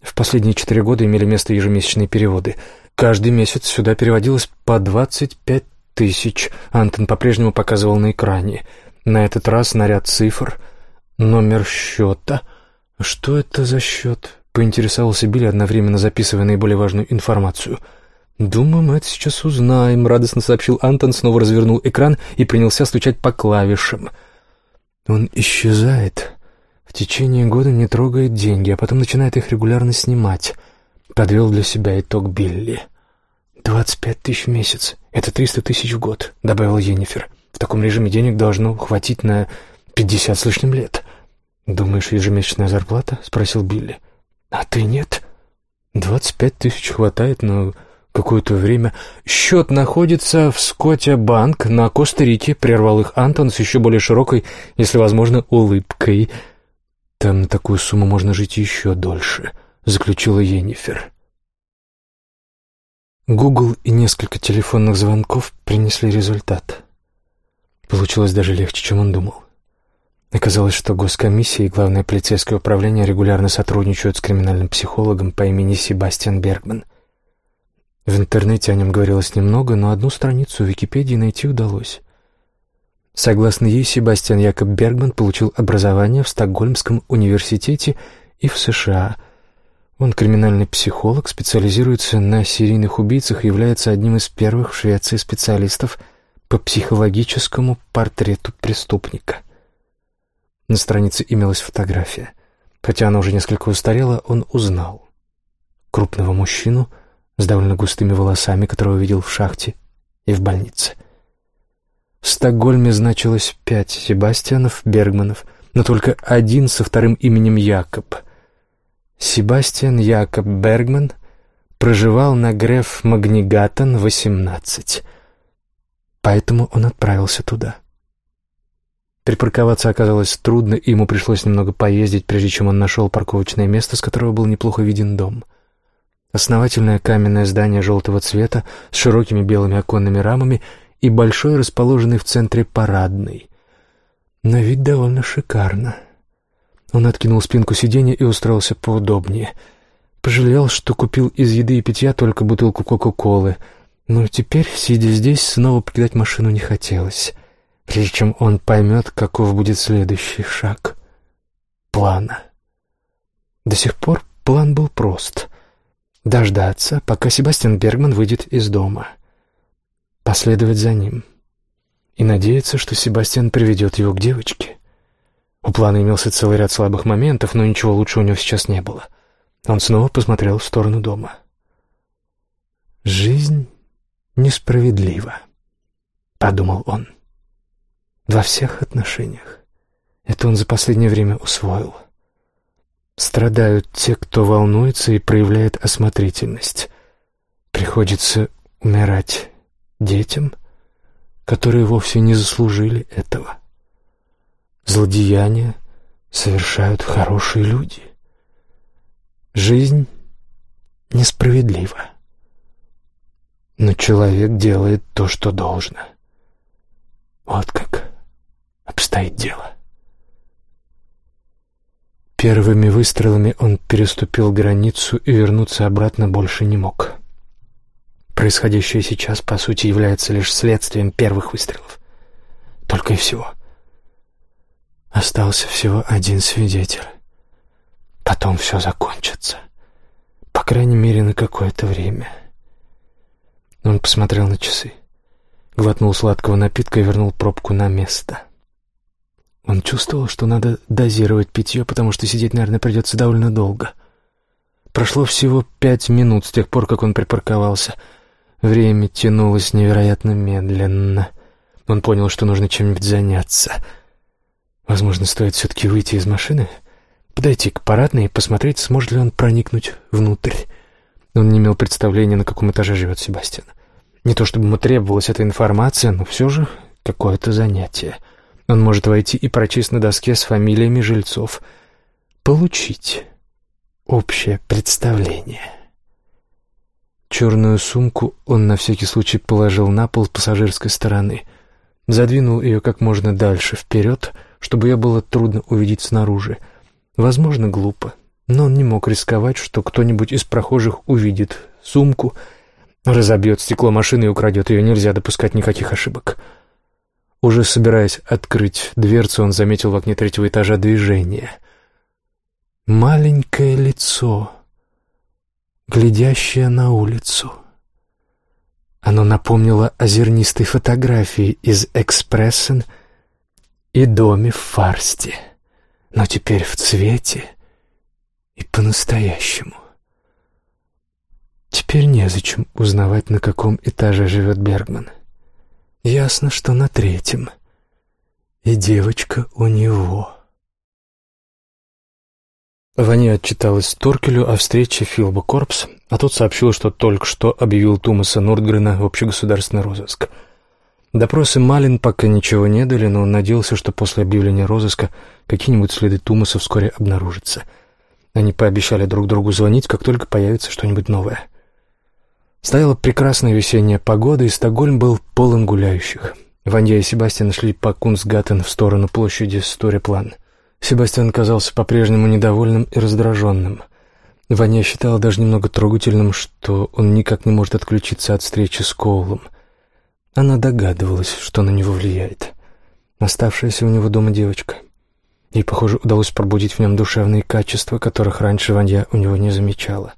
В последние четыре года имели место ежемесячные переводы. Каждый месяц сюда переводилось по двадцать пять тысяч. Антон по-прежнему показывал на экране. На этот раз наряд цифр, номер счета. Что это за счет? Поинтересовался Билли, одновременно записывая наиболее важную информацию. «Думаю, мы это сейчас узнаем», — радостно сообщил Антон, снова развернул экран и принялся стучать по клавишам. «Он исчезает. В течение года не трогает деньги, а потом начинает их регулярно снимать», — подвел для себя итог Билли. «Двадцать пять тысяч в месяц. Это триста тысяч в год», — добавил Йеннифер. «В таком режиме денег должно хватить на пятьдесят с лишним лет». «Думаешь, ежемесячная зарплата?» — спросил Билли. «А ты нет?» «Двадцать пять тысяч хватает, но какое-то время...» «Счет находится в Скотте Банк на Коста-Рике», — прервал их Антон с еще более широкой, если возможно, улыбкой. «Там на такую сумму можно жить еще дольше», — заключила Йеннифер. Гугл и несколько телефонных звонков принесли результат. Получилось даже легче, чем он думал. Оказалось, что госкомиссия и главное полицейское управление регулярно сотрудничают с криминальным психологом по имени Себастьян Бергман. В интернете о нем говорилось немного, но одну страницу в Википедии найти удалось. Согласно ей, Себастьян Якоб Бергман получил образование в Стокгольмском университете и в США – он криминальный психолог, специализируется на серийных убийцах и является одним из первых в Швеции специалистов по психологическому портрету преступника. На странице имелась фотография. Хотя она уже несколько устарела, он узнал. Крупного мужчину с довольно густыми волосами, которого видел в шахте и в больнице. В Стокгольме значилось пять Себастьянов, Бергманов, но только один со вторым именем Якоб — Себастьян Якоб Бергман проживал на Греф Магнигатон, 18. Поэтому он отправился туда. Припарковаться оказалось трудно, и ему пришлось немного поездить, прежде чем он нашел парковочное место, с которого был неплохо виден дом. Основательное каменное здание желтого цвета с широкими белыми оконными рамами и большой, расположенный в центре парадный. На вид довольно шикарно — он откинул спинку сиденья и устроился поудобнее. Пожалел, что купил из еды и питья только бутылку Кока-Колы. Но теперь, сидя здесь, снова покидать машину не хотелось. Прежде чем он поймет, каков будет следующий шаг плана. До сих пор план был прост — дождаться, пока Себастьян Бергман выйдет из дома, последовать за ним и надеяться, что Себастьян приведет его к девочке. У плана имелся целый ряд слабых моментов, но ничего лучше у него сейчас не было. Он снова посмотрел в сторону дома. «Жизнь несправедлива», — подумал он. «Во всех отношениях. Это он за последнее время усвоил. Страдают те, кто волнуется и проявляет осмотрительность. Приходится умирать детям, которые вовсе не заслужили этого. Злодеяния совершают хорошие люди. Жизнь несправедлива. Но человек делает то, что должно. Вот как обстоит дело. Первыми выстрелами он переступил границу и вернуться обратно больше не мог. Происходящее сейчас, по сути, является лишь следствием первых выстрелов. Только и всего. Остался всего один свидетель. Потом все закончится. По крайней мере, на какое-то время. Он посмотрел на часы, глотнул сладкого напитка и вернул пробку на место. Он чувствовал, что надо дозировать питье, потому что сидеть, наверное, придется довольно долго. Прошло всего пять минут с тех пор, как он припарковался — Время тянулось невероятно медленно. Он понял, что нужно чем-нибудь заняться. Возможно, стоит все-таки выйти из машины, подойти к парадной и посмотреть, сможет ли он проникнуть внутрь. Он не имел представления, на каком этаже живет Себастьян. Не то чтобы ему требовалась эта информация, но все же какое-то занятие. Он может войти и прочесть на доске с фамилиями жильцов. Получить общее представление. Черную сумку он на всякий случай положил на пол с пассажирской стороны. Задвинул ее как можно дальше вперед, чтобы ее было трудно увидеть снаружи. Возможно, глупо, но он не мог рисковать, что кто-нибудь из прохожих увидит сумку, разобьет стекло машины и украдет ее. Нельзя допускать никаких ошибок. Уже собираясь открыть дверцу, он заметил в окне третьего этажа движение. Маленькое лицо глядящее на улицу. Оно напомнило о зернистой фотографии из «Экспрессен» и доме в Фарсте, но теперь в цвете и по-настоящему. Теперь незачем узнавать, на каком этаже живет Бергман. Ясно, что на третьем. И девочка у него. Ваня отчиталась Торкелю о встрече Филба Корпс, а тот сообщил, что только что объявил Тумаса Нордгрена в общегосударственный розыск. Допросы Малин пока ничего не дали, но он надеялся, что после объявления розыска какие-нибудь следы Тумаса вскоре обнаружатся. Они пообещали друг другу звонить, как только появится что-нибудь новое. Стояла прекрасная весенняя погода, и Стокгольм был полон гуляющих. Ваня и Себастьян шли по Кунсгаттен в сторону площади Сториплан. Себастьян казался по-прежнему недовольным и раздраженным. Ваня считала даже немного трогательным, что он никак не может отключиться от встречи с Коулом. Она догадывалась, что на него влияет. Оставшаяся у него дома девочка. Ей, похоже, удалось пробудить в нем душевные качества, которых раньше Ваня у него не замечала.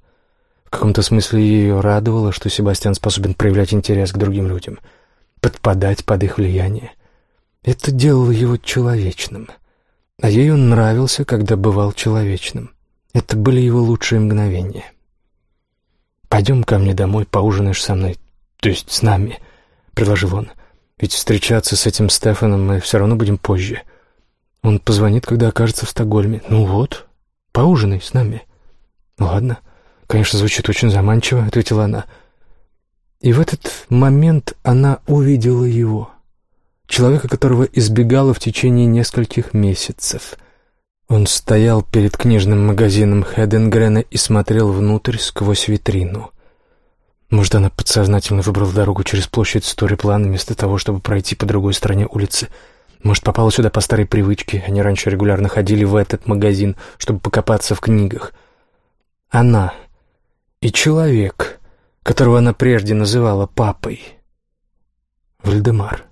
Каком-то смысле ее радовало, что Себастьян способен проявлять интерес к другим людям, подпадать под их влияние. Это делало его человечным — а ей он нравился, когда бывал человечным. Это были его лучшие мгновения. «Пойдем ко мне домой, поужинаешь со мной, то есть с нами», — предложил он. «Ведь встречаться с этим Стефаном мы все равно будем позже. Он позвонит, когда окажется в Стокгольме. Ну вот, поужинай с нами». «Ладно, конечно, звучит очень заманчиво», — ответила она. И в этот момент она увидела его — человека, которого избегала в течение нескольких месяцев. Он стоял перед книжным магазином Хеденгрена и смотрел внутрь сквозь витрину. Может, она подсознательно выбрала дорогу через площадь Сториплан вместо того, чтобы пройти по другой стороне улицы. Может, попала сюда по старой привычке. Они раньше регулярно ходили в этот магазин, чтобы покопаться в книгах. Она и человек, которого она прежде называла папой. Вальдемар.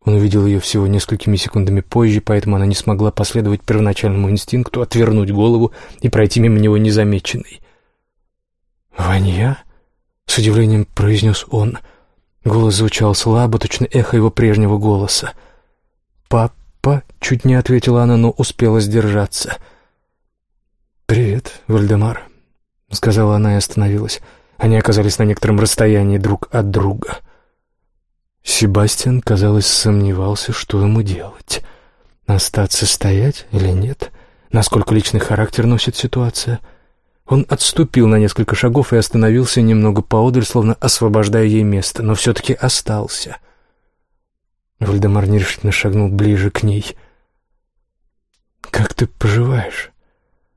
Он увидел ее всего несколькими секундами позже, поэтому она не смогла последовать первоначальному инстинкту, отвернуть голову и пройти мимо него незамеченной. «Ванья?» — с удивлением произнес он. Голос звучал слабо, точно эхо его прежнего голоса. «Папа?» — чуть не ответила она, но успела сдержаться. «Привет, Вальдемар», — сказала она и остановилась. Они оказались на некотором расстоянии друг от друга. Себастьян, казалось, сомневался, что ему делать. Остаться стоять или нет? Насколько личный характер носит ситуация? Он отступил на несколько шагов и остановился немного поодаль, словно освобождая ей место, но все-таки остался. Вальдемар нерешительно шагнул ближе к ней. «Как ты поживаешь?» —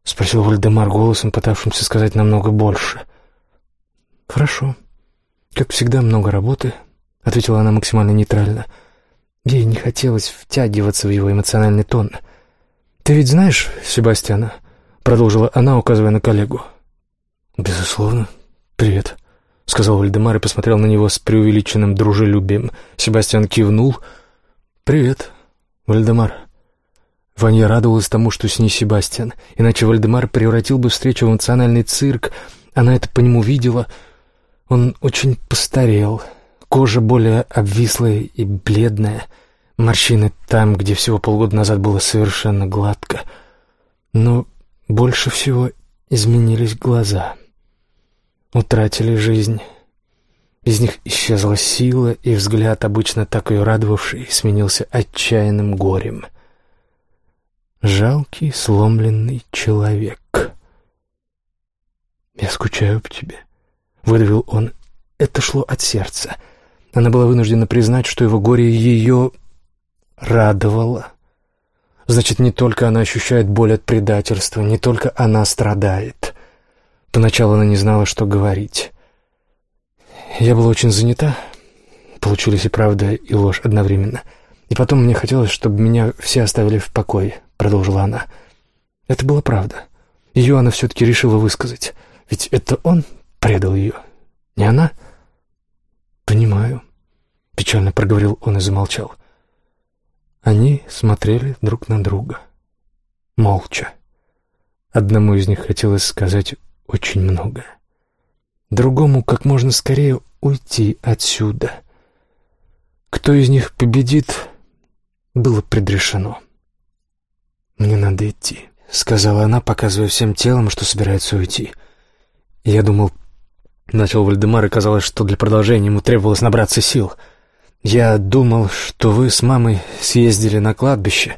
спросил Вальдемар голосом, пытавшимся сказать намного больше. «Хорошо. Как всегда, много работы», — ответила она максимально нейтрально. Ей не хотелось втягиваться в его эмоциональный тон. «Ты ведь знаешь Себастьяна?» — продолжила она, указывая на коллегу. «Безусловно. Привет», — сказал Вальдемар и посмотрел на него с преувеличенным дружелюбием. Себастьян кивнул. «Привет, Вальдемар». Ваня радовалась тому, что с ней Себастьян, иначе Вальдемар превратил бы встречу в эмоциональный цирк. Она это по нему видела. Он очень постарел. Кожа более обвислая и бледная. Морщины там, где всего полгода назад было совершенно гладко. Но больше всего изменились глаза. Утратили жизнь. Из них исчезла сила, и взгляд, обычно так ее радовавший, сменился отчаянным горем. Жалкий, сломленный человек. «Я скучаю по тебе», — выдавил он. Это шло от сердца. Она была вынуждена признать, что его горе ее радовало. Значит, не только она ощущает боль от предательства, не только она страдает. Поначалу она не знала, что говорить. Я была очень занята. Получились и правда, и ложь одновременно. И потом мне хотелось, чтобы меня все оставили в покое, продолжила она. Это была правда. Ее она все-таки решила высказать. Ведь это он предал ее, не она? Понимаю. Печально проговорил он и замолчал. Они смотрели друг на друга. Молча. Одному из них хотелось сказать очень многое. Другому как можно скорее уйти отсюда. Кто из них победит, было предрешено. «Мне надо идти», — сказала она, показывая всем телом, что собирается уйти. Я думал, начал Вальдемар, и казалось, что для продолжения ему требовалось набраться сил — «Я думал, что вы с мамой съездили на кладбище».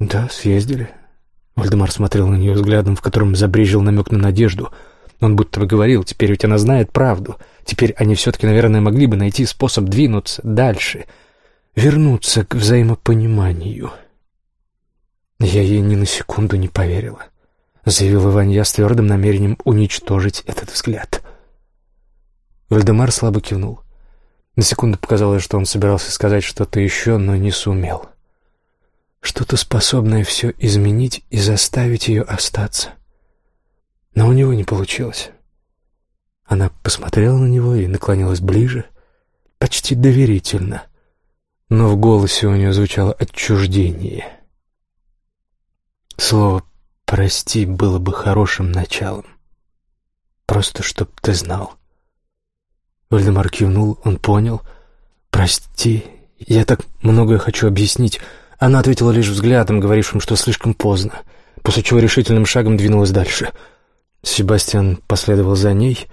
«Да, съездили». Вальдемар смотрел на нее взглядом, в котором забрезжил намек на надежду. Он будто бы говорил, теперь ведь она знает правду. Теперь они все-таки, наверное, могли бы найти способ двинуться дальше, вернуться к взаимопониманию. Я ей ни на секунду не поверила. Заявил Иванья с твердым намерением уничтожить этот взгляд. Вальдемар слабо кивнул. На секунду показалось, что он собирался сказать что-то еще, но не сумел. Что-то способное все изменить и заставить ее остаться. Но у него не получилось. Она посмотрела на него и наклонилась ближе, почти доверительно, но в голосе у нее звучало отчуждение. Слово «прости» было бы хорошим началом. Просто чтоб ты знал — Вальдемар кивнул, он понял. «Прости, я так многое хочу объяснить». Она ответила лишь взглядом, говорившим, что слишком поздно, после чего решительным шагом двинулась дальше. Себастьян последовал за ней.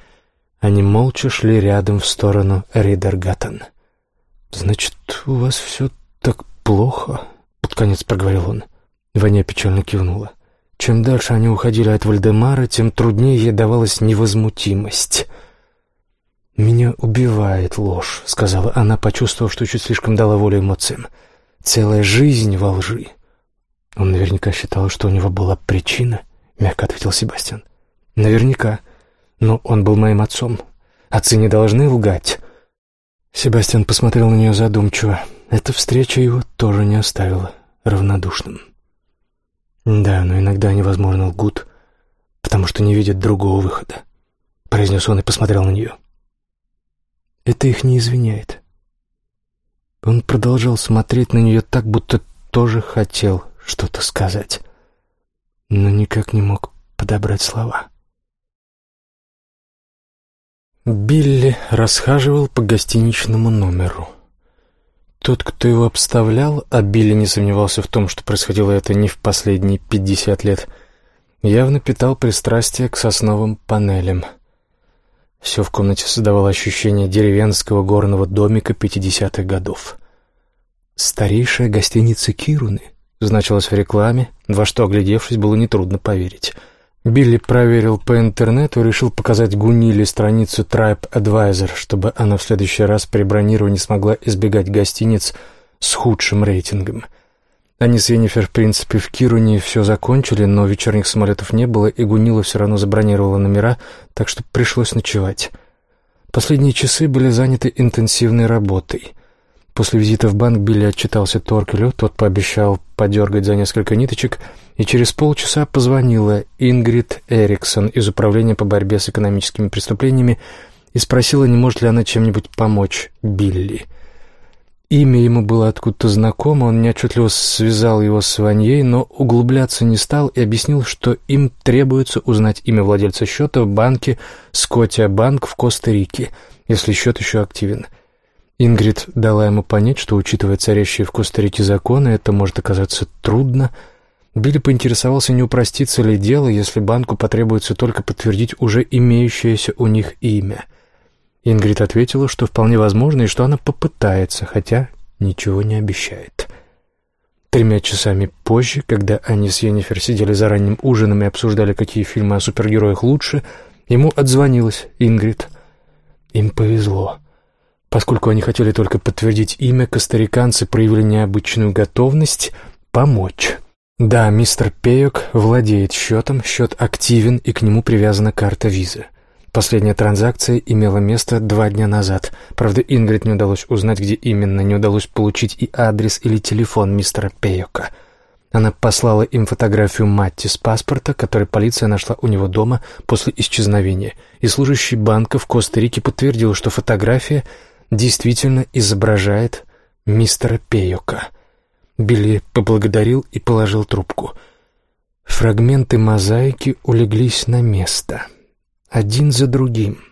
Они молча шли рядом в сторону Ридергаттен. «Значит, у вас все так плохо?» — под конец проговорил он. Ваня печально кивнула. Чем дальше они уходили от Вальдемара, тем труднее ей давалась невозмутимость — «Меня убивает ложь», — сказала она, почувствовав, что чуть слишком дала волю эмоциям. «Целая жизнь во лжи». «Он наверняка считал, что у него была причина», — мягко ответил Себастьян. «Наверняка. Но он был моим отцом. Отцы не должны лгать». Себастьян посмотрел на нее задумчиво. Эта встреча его тоже не оставила равнодушным. «Да, но иногда невозможно лгут, потому что не видят другого выхода», — произнес он и посмотрел на нее. Это их не извиняет. Он продолжал смотреть на нее так, будто тоже хотел что-то сказать, но никак не мог подобрать слова. Билли расхаживал по гостиничному номеру. Тот, кто его обставлял, а Билли не сомневался в том, что происходило это не в последние пятьдесят лет, явно питал пристрастие к сосновым панелям. Все в комнате создавало ощущение деревенского горного домика пятидесятых годов. «Старейшая гостиница Кируны» значилось в рекламе, во что, оглядевшись, было нетрудно поверить — Билли проверил по интернету решил показать Гуниле страницу Tribe Advisor, чтобы она в следующий раз при бронировании смогла избегать гостиниц с худшим рейтингом. Они с Йеннифер, в принципе, в Кируне все закончили, но вечерних самолетов не было, и Гунила все равно забронировала номера, так что пришлось ночевать. Последние часы были заняты интенсивной работой. После визита в банк Билли отчитался Торкелю, тот пообещал подергать за несколько ниточек — и через полчаса позвонила Ингрид Эриксон из Управления по борьбе с экономическими преступлениями и спросила, не может ли она чем-нибудь помочь Билли. Имя ему было откуда-то знакомо, он неотчетливо связал его с Ваньей, но углубляться не стал и объяснил, что им требуется узнать имя владельца счета в банке Скотия Банк в Коста-Рике, если счет еще активен. Ингрид дала ему понять, что, учитывая царящие в Коста-Рике законы, это может оказаться трудно — Билли поинтересовался, не упростится ли дело, если банку потребуется только подтвердить уже имеющееся у них имя. Ингрид ответила, что вполне возможно и что она попытается, хотя ничего не обещает. Тремя часами позже, когда они с Йеннифер сидели за ранним ужином и обсуждали, какие фильмы о супергероях лучше, ему отзвонилась Ингрид. Им повезло. Поскольку они хотели только подтвердить имя, костариканцы проявили необычную готовность помочь. Да, мистер Пейок владеет счетом, счет активен и к нему привязана карта визы. Последняя транзакция имела место два дня назад. Правда, Ингрид не удалось узнать, где именно, не удалось получить и адрес или телефон мистера Пейока. Она послала им фотографию Матти с паспорта, который полиция нашла у него дома после исчезновения, и служащий банка в Коста-Рике подтвердил, что фотография действительно изображает мистера Пейока — Билли поблагодарил и положил трубку. Фрагменты мозаики улеглись на место, один за другим,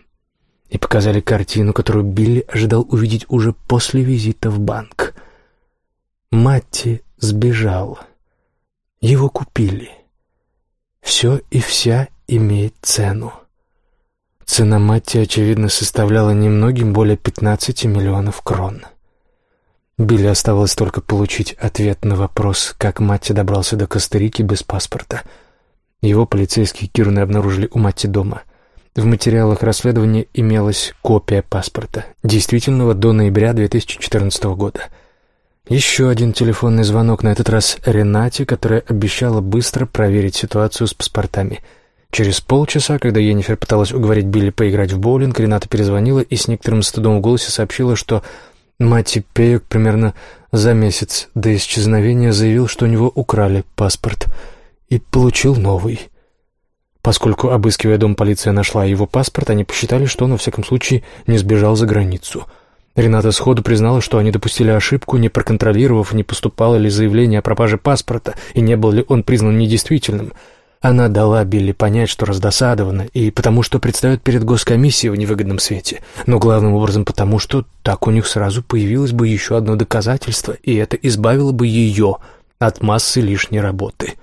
и показали картину, которую Билли ожидал увидеть уже после визита в банк. Матти сбежал. Его купили. Все и вся имеет цену. Цена Матти, очевидно, составляла немногим более 15 миллионов крон. Билли оставалось только получить ответ на вопрос, как Матти добрался до Коста-Рики без паспорта. Его полицейские Кирны обнаружили у Матти дома. В материалах расследования имелась копия паспорта, действительного до ноября 2014 года. Еще один телефонный звонок, на этот раз Ренате, которая обещала быстро проверить ситуацию с паспортами. Через полчаса, когда Енифер пыталась уговорить Билли поиграть в боулинг, Рената перезвонила и с некоторым стыдом в голосе сообщила, что Мати Пеек примерно за месяц до исчезновения заявил, что у него украли паспорт, и получил новый. Поскольку, обыскивая дом, полиция нашла его паспорт, они посчитали, что он, во всяком случае, не сбежал за границу. Рената сходу признала, что они допустили ошибку, не проконтролировав, не поступало ли заявление о пропаже паспорта, и не был ли он признан недействительным — она дала Билли понять, что раздосадована, и потому что предстает перед госкомиссией в невыгодном свете, но главным образом потому, что так у них сразу появилось бы еще одно доказательство, и это избавило бы ее от массы лишней работы.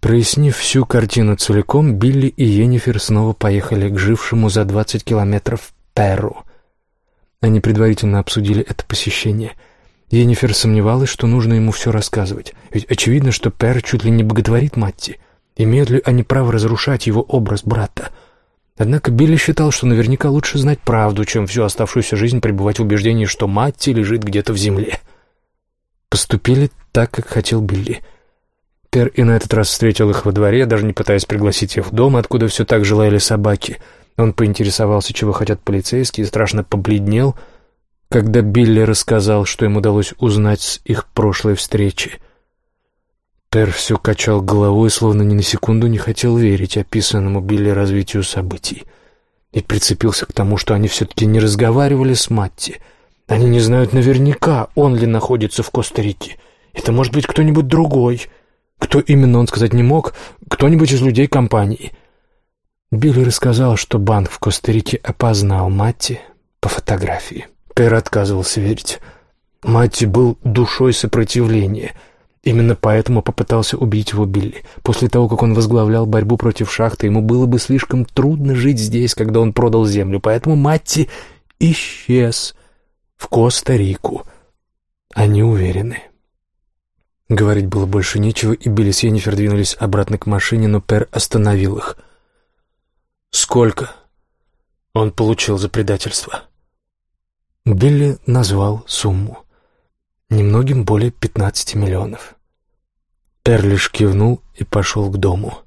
Прояснив всю картину целиком, Билли и Йеннифер снова поехали к жившему за двадцать километров Перу. Они предварительно обсудили это посещение — Енифер сомневалась, что нужно ему все рассказывать, ведь очевидно, что Пер чуть ли не боготворит Матти. Имеют ли они право разрушать его образ брата? Однако Билли считал, что наверняка лучше знать правду, чем всю оставшуюся жизнь пребывать в убеждении, что Матти лежит где-то в земле. Поступили так, как хотел Билли. Пер и на этот раз встретил их во дворе, даже не пытаясь пригласить их в дом, откуда все так желали собаки. Он поинтересовался, чего хотят полицейские, страшно побледнел — когда Билли рассказал, что им удалось узнать с их прошлой встречи. Пер все качал головой, словно ни на секунду не хотел верить описанному Билли развитию событий, и прицепился к тому, что они все-таки не разговаривали с Матти, Они не знают наверняка, он ли находится в Коста-Рике. Это может быть кто-нибудь другой. Кто именно, он сказать не мог, кто-нибудь из людей компании. Билли рассказал, что банк в Коста-Рике опознал Матти по фотографии. Пер отказывался верить. Матти был душой сопротивления. Именно поэтому попытался убить его Билли. После того, как он возглавлял борьбу против шахты, ему было бы слишком трудно жить здесь, когда он продал землю. Поэтому Матти исчез в Коста-Рику. Они уверены. Говорить было больше нечего, и Билли с Йеннифер двинулись обратно к машине, но Пер остановил их. «Сколько?» Он получил за предательство. Билли назвал сумму. Немногим более пятнадцати миллионов. Пер лишь кивнул и пошел к дому.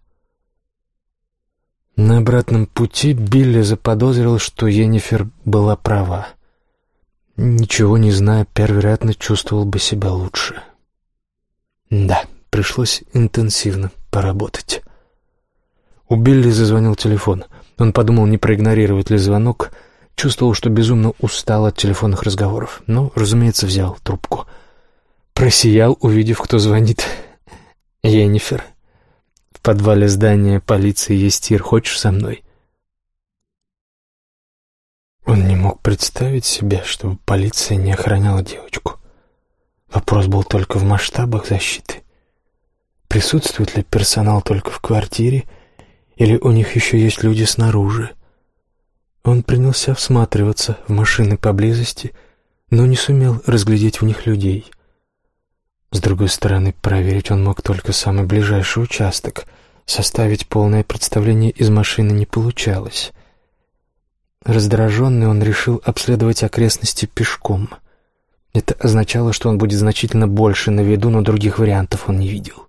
На обратном пути Билли заподозрил, что Йеннифер была права. Ничего не зная, Пер, вероятно, чувствовал бы себя лучше. Да, пришлось интенсивно поработать. У Билли зазвонил телефон. Он подумал, не проигнорировать ли звонок. Чувствовал, что безумно устал от телефонных разговоров. Но, разумеется, взял трубку. Просиял, увидев, кто звонит. «Енифер, в подвале здания полиции есть тир. Хочешь со мной?» Он не мог представить себе, чтобы полиция не охраняла девочку. Вопрос был только в масштабах защиты. Присутствует ли персонал только в квартире, или у них еще есть люди снаружи? Он принялся всматриваться в машины поблизости, но не сумел разглядеть в них людей. С другой стороны, проверить он мог только самый ближайший участок. Составить полное представление из машины не получалось. Раздраженный он решил обследовать окрестности пешком. Это означало, что он будет значительно больше на виду, но других вариантов он не видел.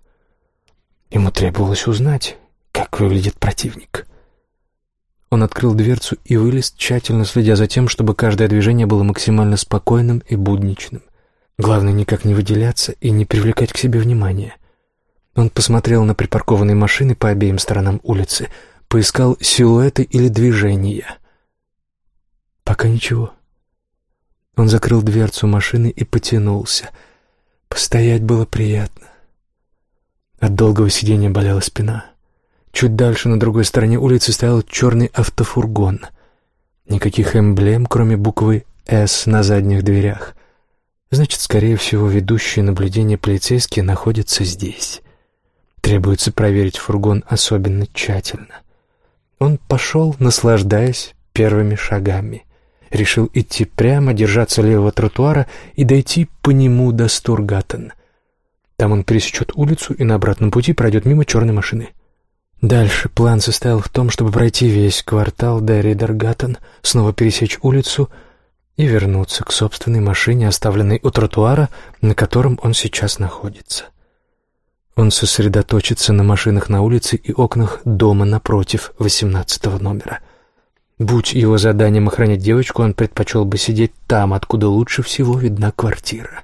Ему требовалось узнать, как выглядит противник. Он открыл дверцу и вылез, тщательно следя за тем, чтобы каждое движение было максимально спокойным и будничным. Главное, никак не выделяться и не привлекать к себе внимания. Он посмотрел на припаркованные машины по обеим сторонам улицы, поискал силуэты или движения — Пока ничего. Он закрыл дверцу машины и потянулся. Постоять было приятно. От долгого сидения болела спина. Чуть дальше, на другой стороне улицы, стоял черный автофургон. Никаких эмблем, кроме буквы «С» на задних дверях. Значит, скорее всего, ведущие наблюдения полицейские находятся здесь. Требуется проверить фургон особенно тщательно. Он пошел, наслаждаясь первыми шагами решил идти прямо, держаться левого тротуара и дойти по нему до Стургаттен. Там он пересечет улицу и на обратном пути пройдет мимо черной машины. Дальше план состоял в том, чтобы пройти весь квартал до Рейдергаттен, снова пересечь улицу и вернуться к собственной машине, оставленной у тротуара, на котором он сейчас находится. Он сосредоточится на машинах на улице и окнах дома напротив восемнадцатого номера — Будь его заданием охранять девочку, он предпочел бы сидеть там, откуда лучше всего видна квартира.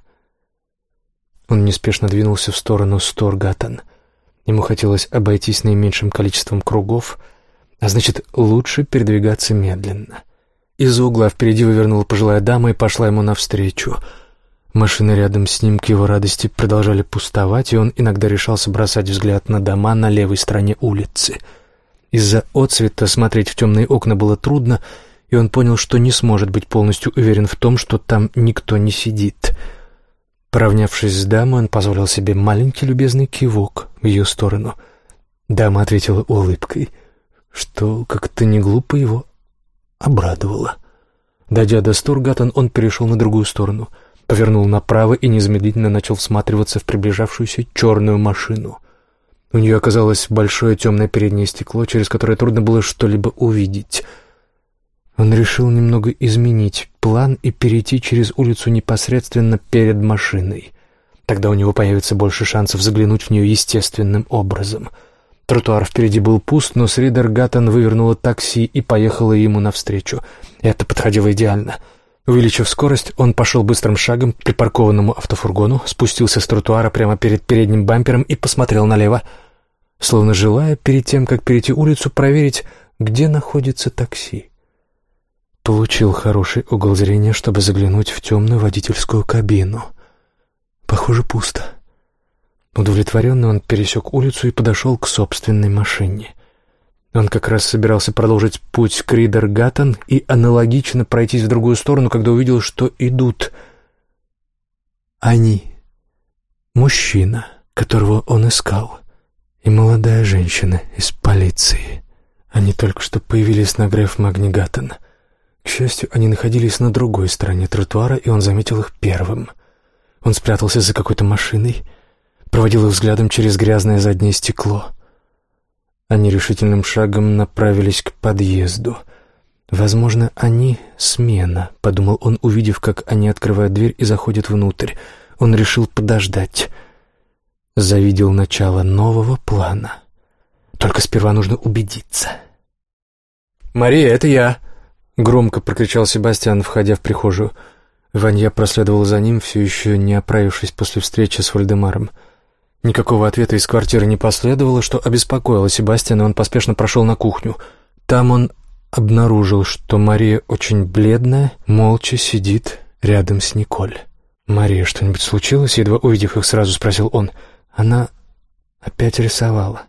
Он неспешно двинулся в сторону Сторгаттен. Ему хотелось обойтись наименьшим количеством кругов, а значит, лучше передвигаться медленно. Из угла впереди вывернула пожилая дама и пошла ему навстречу. Машины рядом с ним, к его радости, продолжали пустовать, и он иногда решался бросать взгляд на дома на левой стороне улицы — из-за отцвета смотреть в темные окна было трудно, и он понял, что не сможет быть полностью уверен в том, что там никто не сидит. Поравнявшись с дамой, он позволил себе маленький любезный кивок в ее сторону. Дама ответила улыбкой, что как-то не глупо его обрадовало. Дойдя до Стургаттен, он перешел на другую сторону, повернул направо и незамедлительно начал всматриваться в приближавшуюся черную машину. У нее оказалось большое темное переднее стекло, через которое трудно было что-либо увидеть. Он решил немного изменить план и перейти через улицу непосредственно перед машиной. Тогда у него появится больше шансов заглянуть в нее естественным образом. Тротуар впереди был пуст, но Сридер Гаттон вывернула такси и поехала ему навстречу. Это подходило идеально. Увеличив скорость, он пошел быстрым шагом к припаркованному автофургону, спустился с тротуара прямо перед передним бампером и посмотрел налево — словно желая перед тем, как перейти улицу, проверить, где находится такси. получил хороший угол зрения, чтобы заглянуть в темную водительскую кабину. Похоже, пусто. Удовлетворенно он пересек улицу и подошел к собственной машине. Он как раз собирался продолжить путь к Ридер-Гаттон и аналогично пройтись в другую сторону, когда увидел, что идут они. Мужчина, которого он искал, и молодая женщина из полиции. Они только что появились на Греф Магнигаттен. К счастью, они находились на другой стороне тротуара, и он заметил их первым. Он спрятался за какой-то машиной, проводил их взглядом через грязное заднее стекло. Они решительным шагом направились к подъезду. «Возможно, они — смена», — подумал он, увидев, как они открывают дверь и заходят внутрь. Он решил подождать. Завидел начало нового плана. Только сперва нужно убедиться. «Мария, это я!» — громко прокричал Себастьян, входя в прихожую. Ванья проследовала за ним, все еще не оправившись после встречи с Вальдемаром. Никакого ответа из квартиры не последовало, что обеспокоило Себастьяна, он поспешно прошел на кухню. Там он обнаружил, что Мария очень бледная, молча сидит рядом с Николь. «Мария, что-нибудь случилось?» Едва увидев их, сразу спросил он. Она опять рисовала.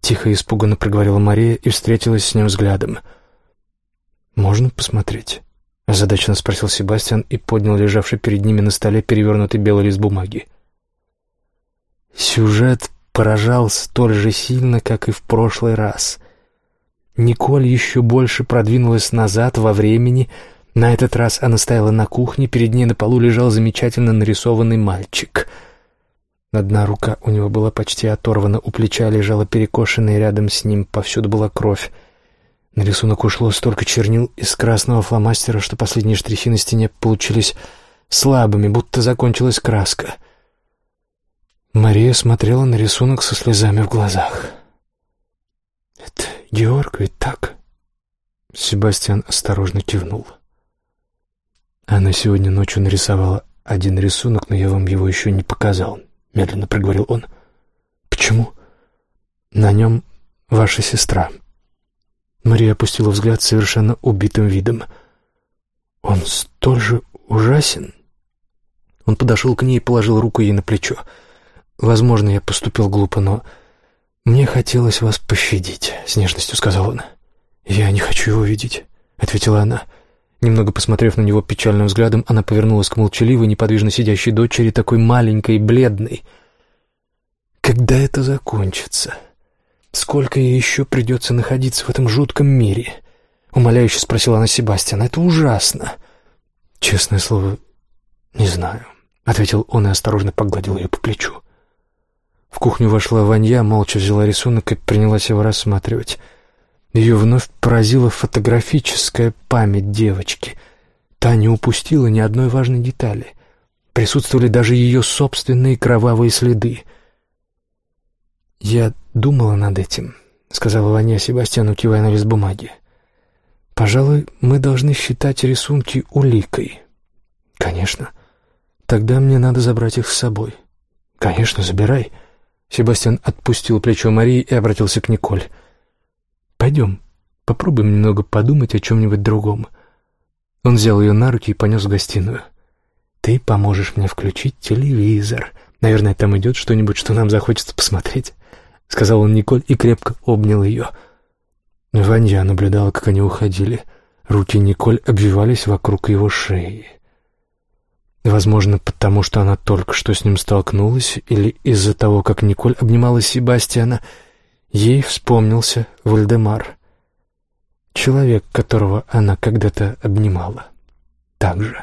Тихо и испуганно проговорила Мария и встретилась с ним взглядом. «Можно посмотреть?» — озадаченно спросил Себастьян и поднял лежавший перед ними на столе перевернутый белый лист бумаги. Сюжет поражал столь же сильно, как и в прошлый раз. Николь еще больше продвинулась назад во времени. На этот раз она стояла на кухне, перед ней на полу лежал замечательно нарисованный мальчик. Одна рука у него была почти оторвана, у плеча лежала перекошенная, рядом с ним повсюду была кровь. На рисунок ушло столько чернил из красного фломастера, что последние штрихи на стене получились слабыми, будто закончилась краска. Мария смотрела на рисунок со слезами в глазах. «Это Георг, ведь так?» Себастьян осторожно кивнул. «Она сегодня ночью нарисовала один рисунок, но я вам его еще не показал», — медленно проговорил он. «Почему?» «На нем ваша сестра». Мария опустила взгляд совершенно убитым видом. «Он столь же ужасен?» Он подошел к ней и положил руку ей на плечо. Возможно, я поступил глупо, но мне хотелось вас пощадить, с нежностью сказал он. Я не хочу его видеть, ответила она. Немного посмотрев на него печальным взглядом, она повернулась к молчаливой, неподвижно сидящей дочери, такой маленькой, бледной. Когда это закончится? Сколько ей еще придется находиться в этом жутком мире? Умоляюще спросила она Себастьяна. Это ужасно. Честное слово, не знаю, ответил он и осторожно погладил ее по плечу. В кухню вошла Ванья, молча взяла рисунок и принялась его рассматривать. Ее вновь поразила фотографическая память девочки. Та не упустила ни одной важной детали. Присутствовали даже ее собственные кровавые следы. «Я думала над этим», — сказала Ваня Себастьяну, кивая на лист бумаги. «Пожалуй, мы должны считать рисунки уликой». «Конечно. Тогда мне надо забрать их с собой». «Конечно, забирай». Себастьян отпустил плечо Марии и обратился к Николь. «Пойдем, попробуем немного подумать о чем-нибудь другом». Он взял ее на руки и понес в гостиную. «Ты поможешь мне включить телевизор. Наверное, там идет что-нибудь, что нам захочется посмотреть», — сказал он Николь и крепко обнял ее. Ванья наблюдала, как они уходили. Руки Николь обвивались вокруг его шеи. Возможно, потому что она только что с ним столкнулась, или из-за того, как Николь обнимала Себастьяна, ей вспомнился Вальдемар, человек, которого она когда-то обнимала. Так же.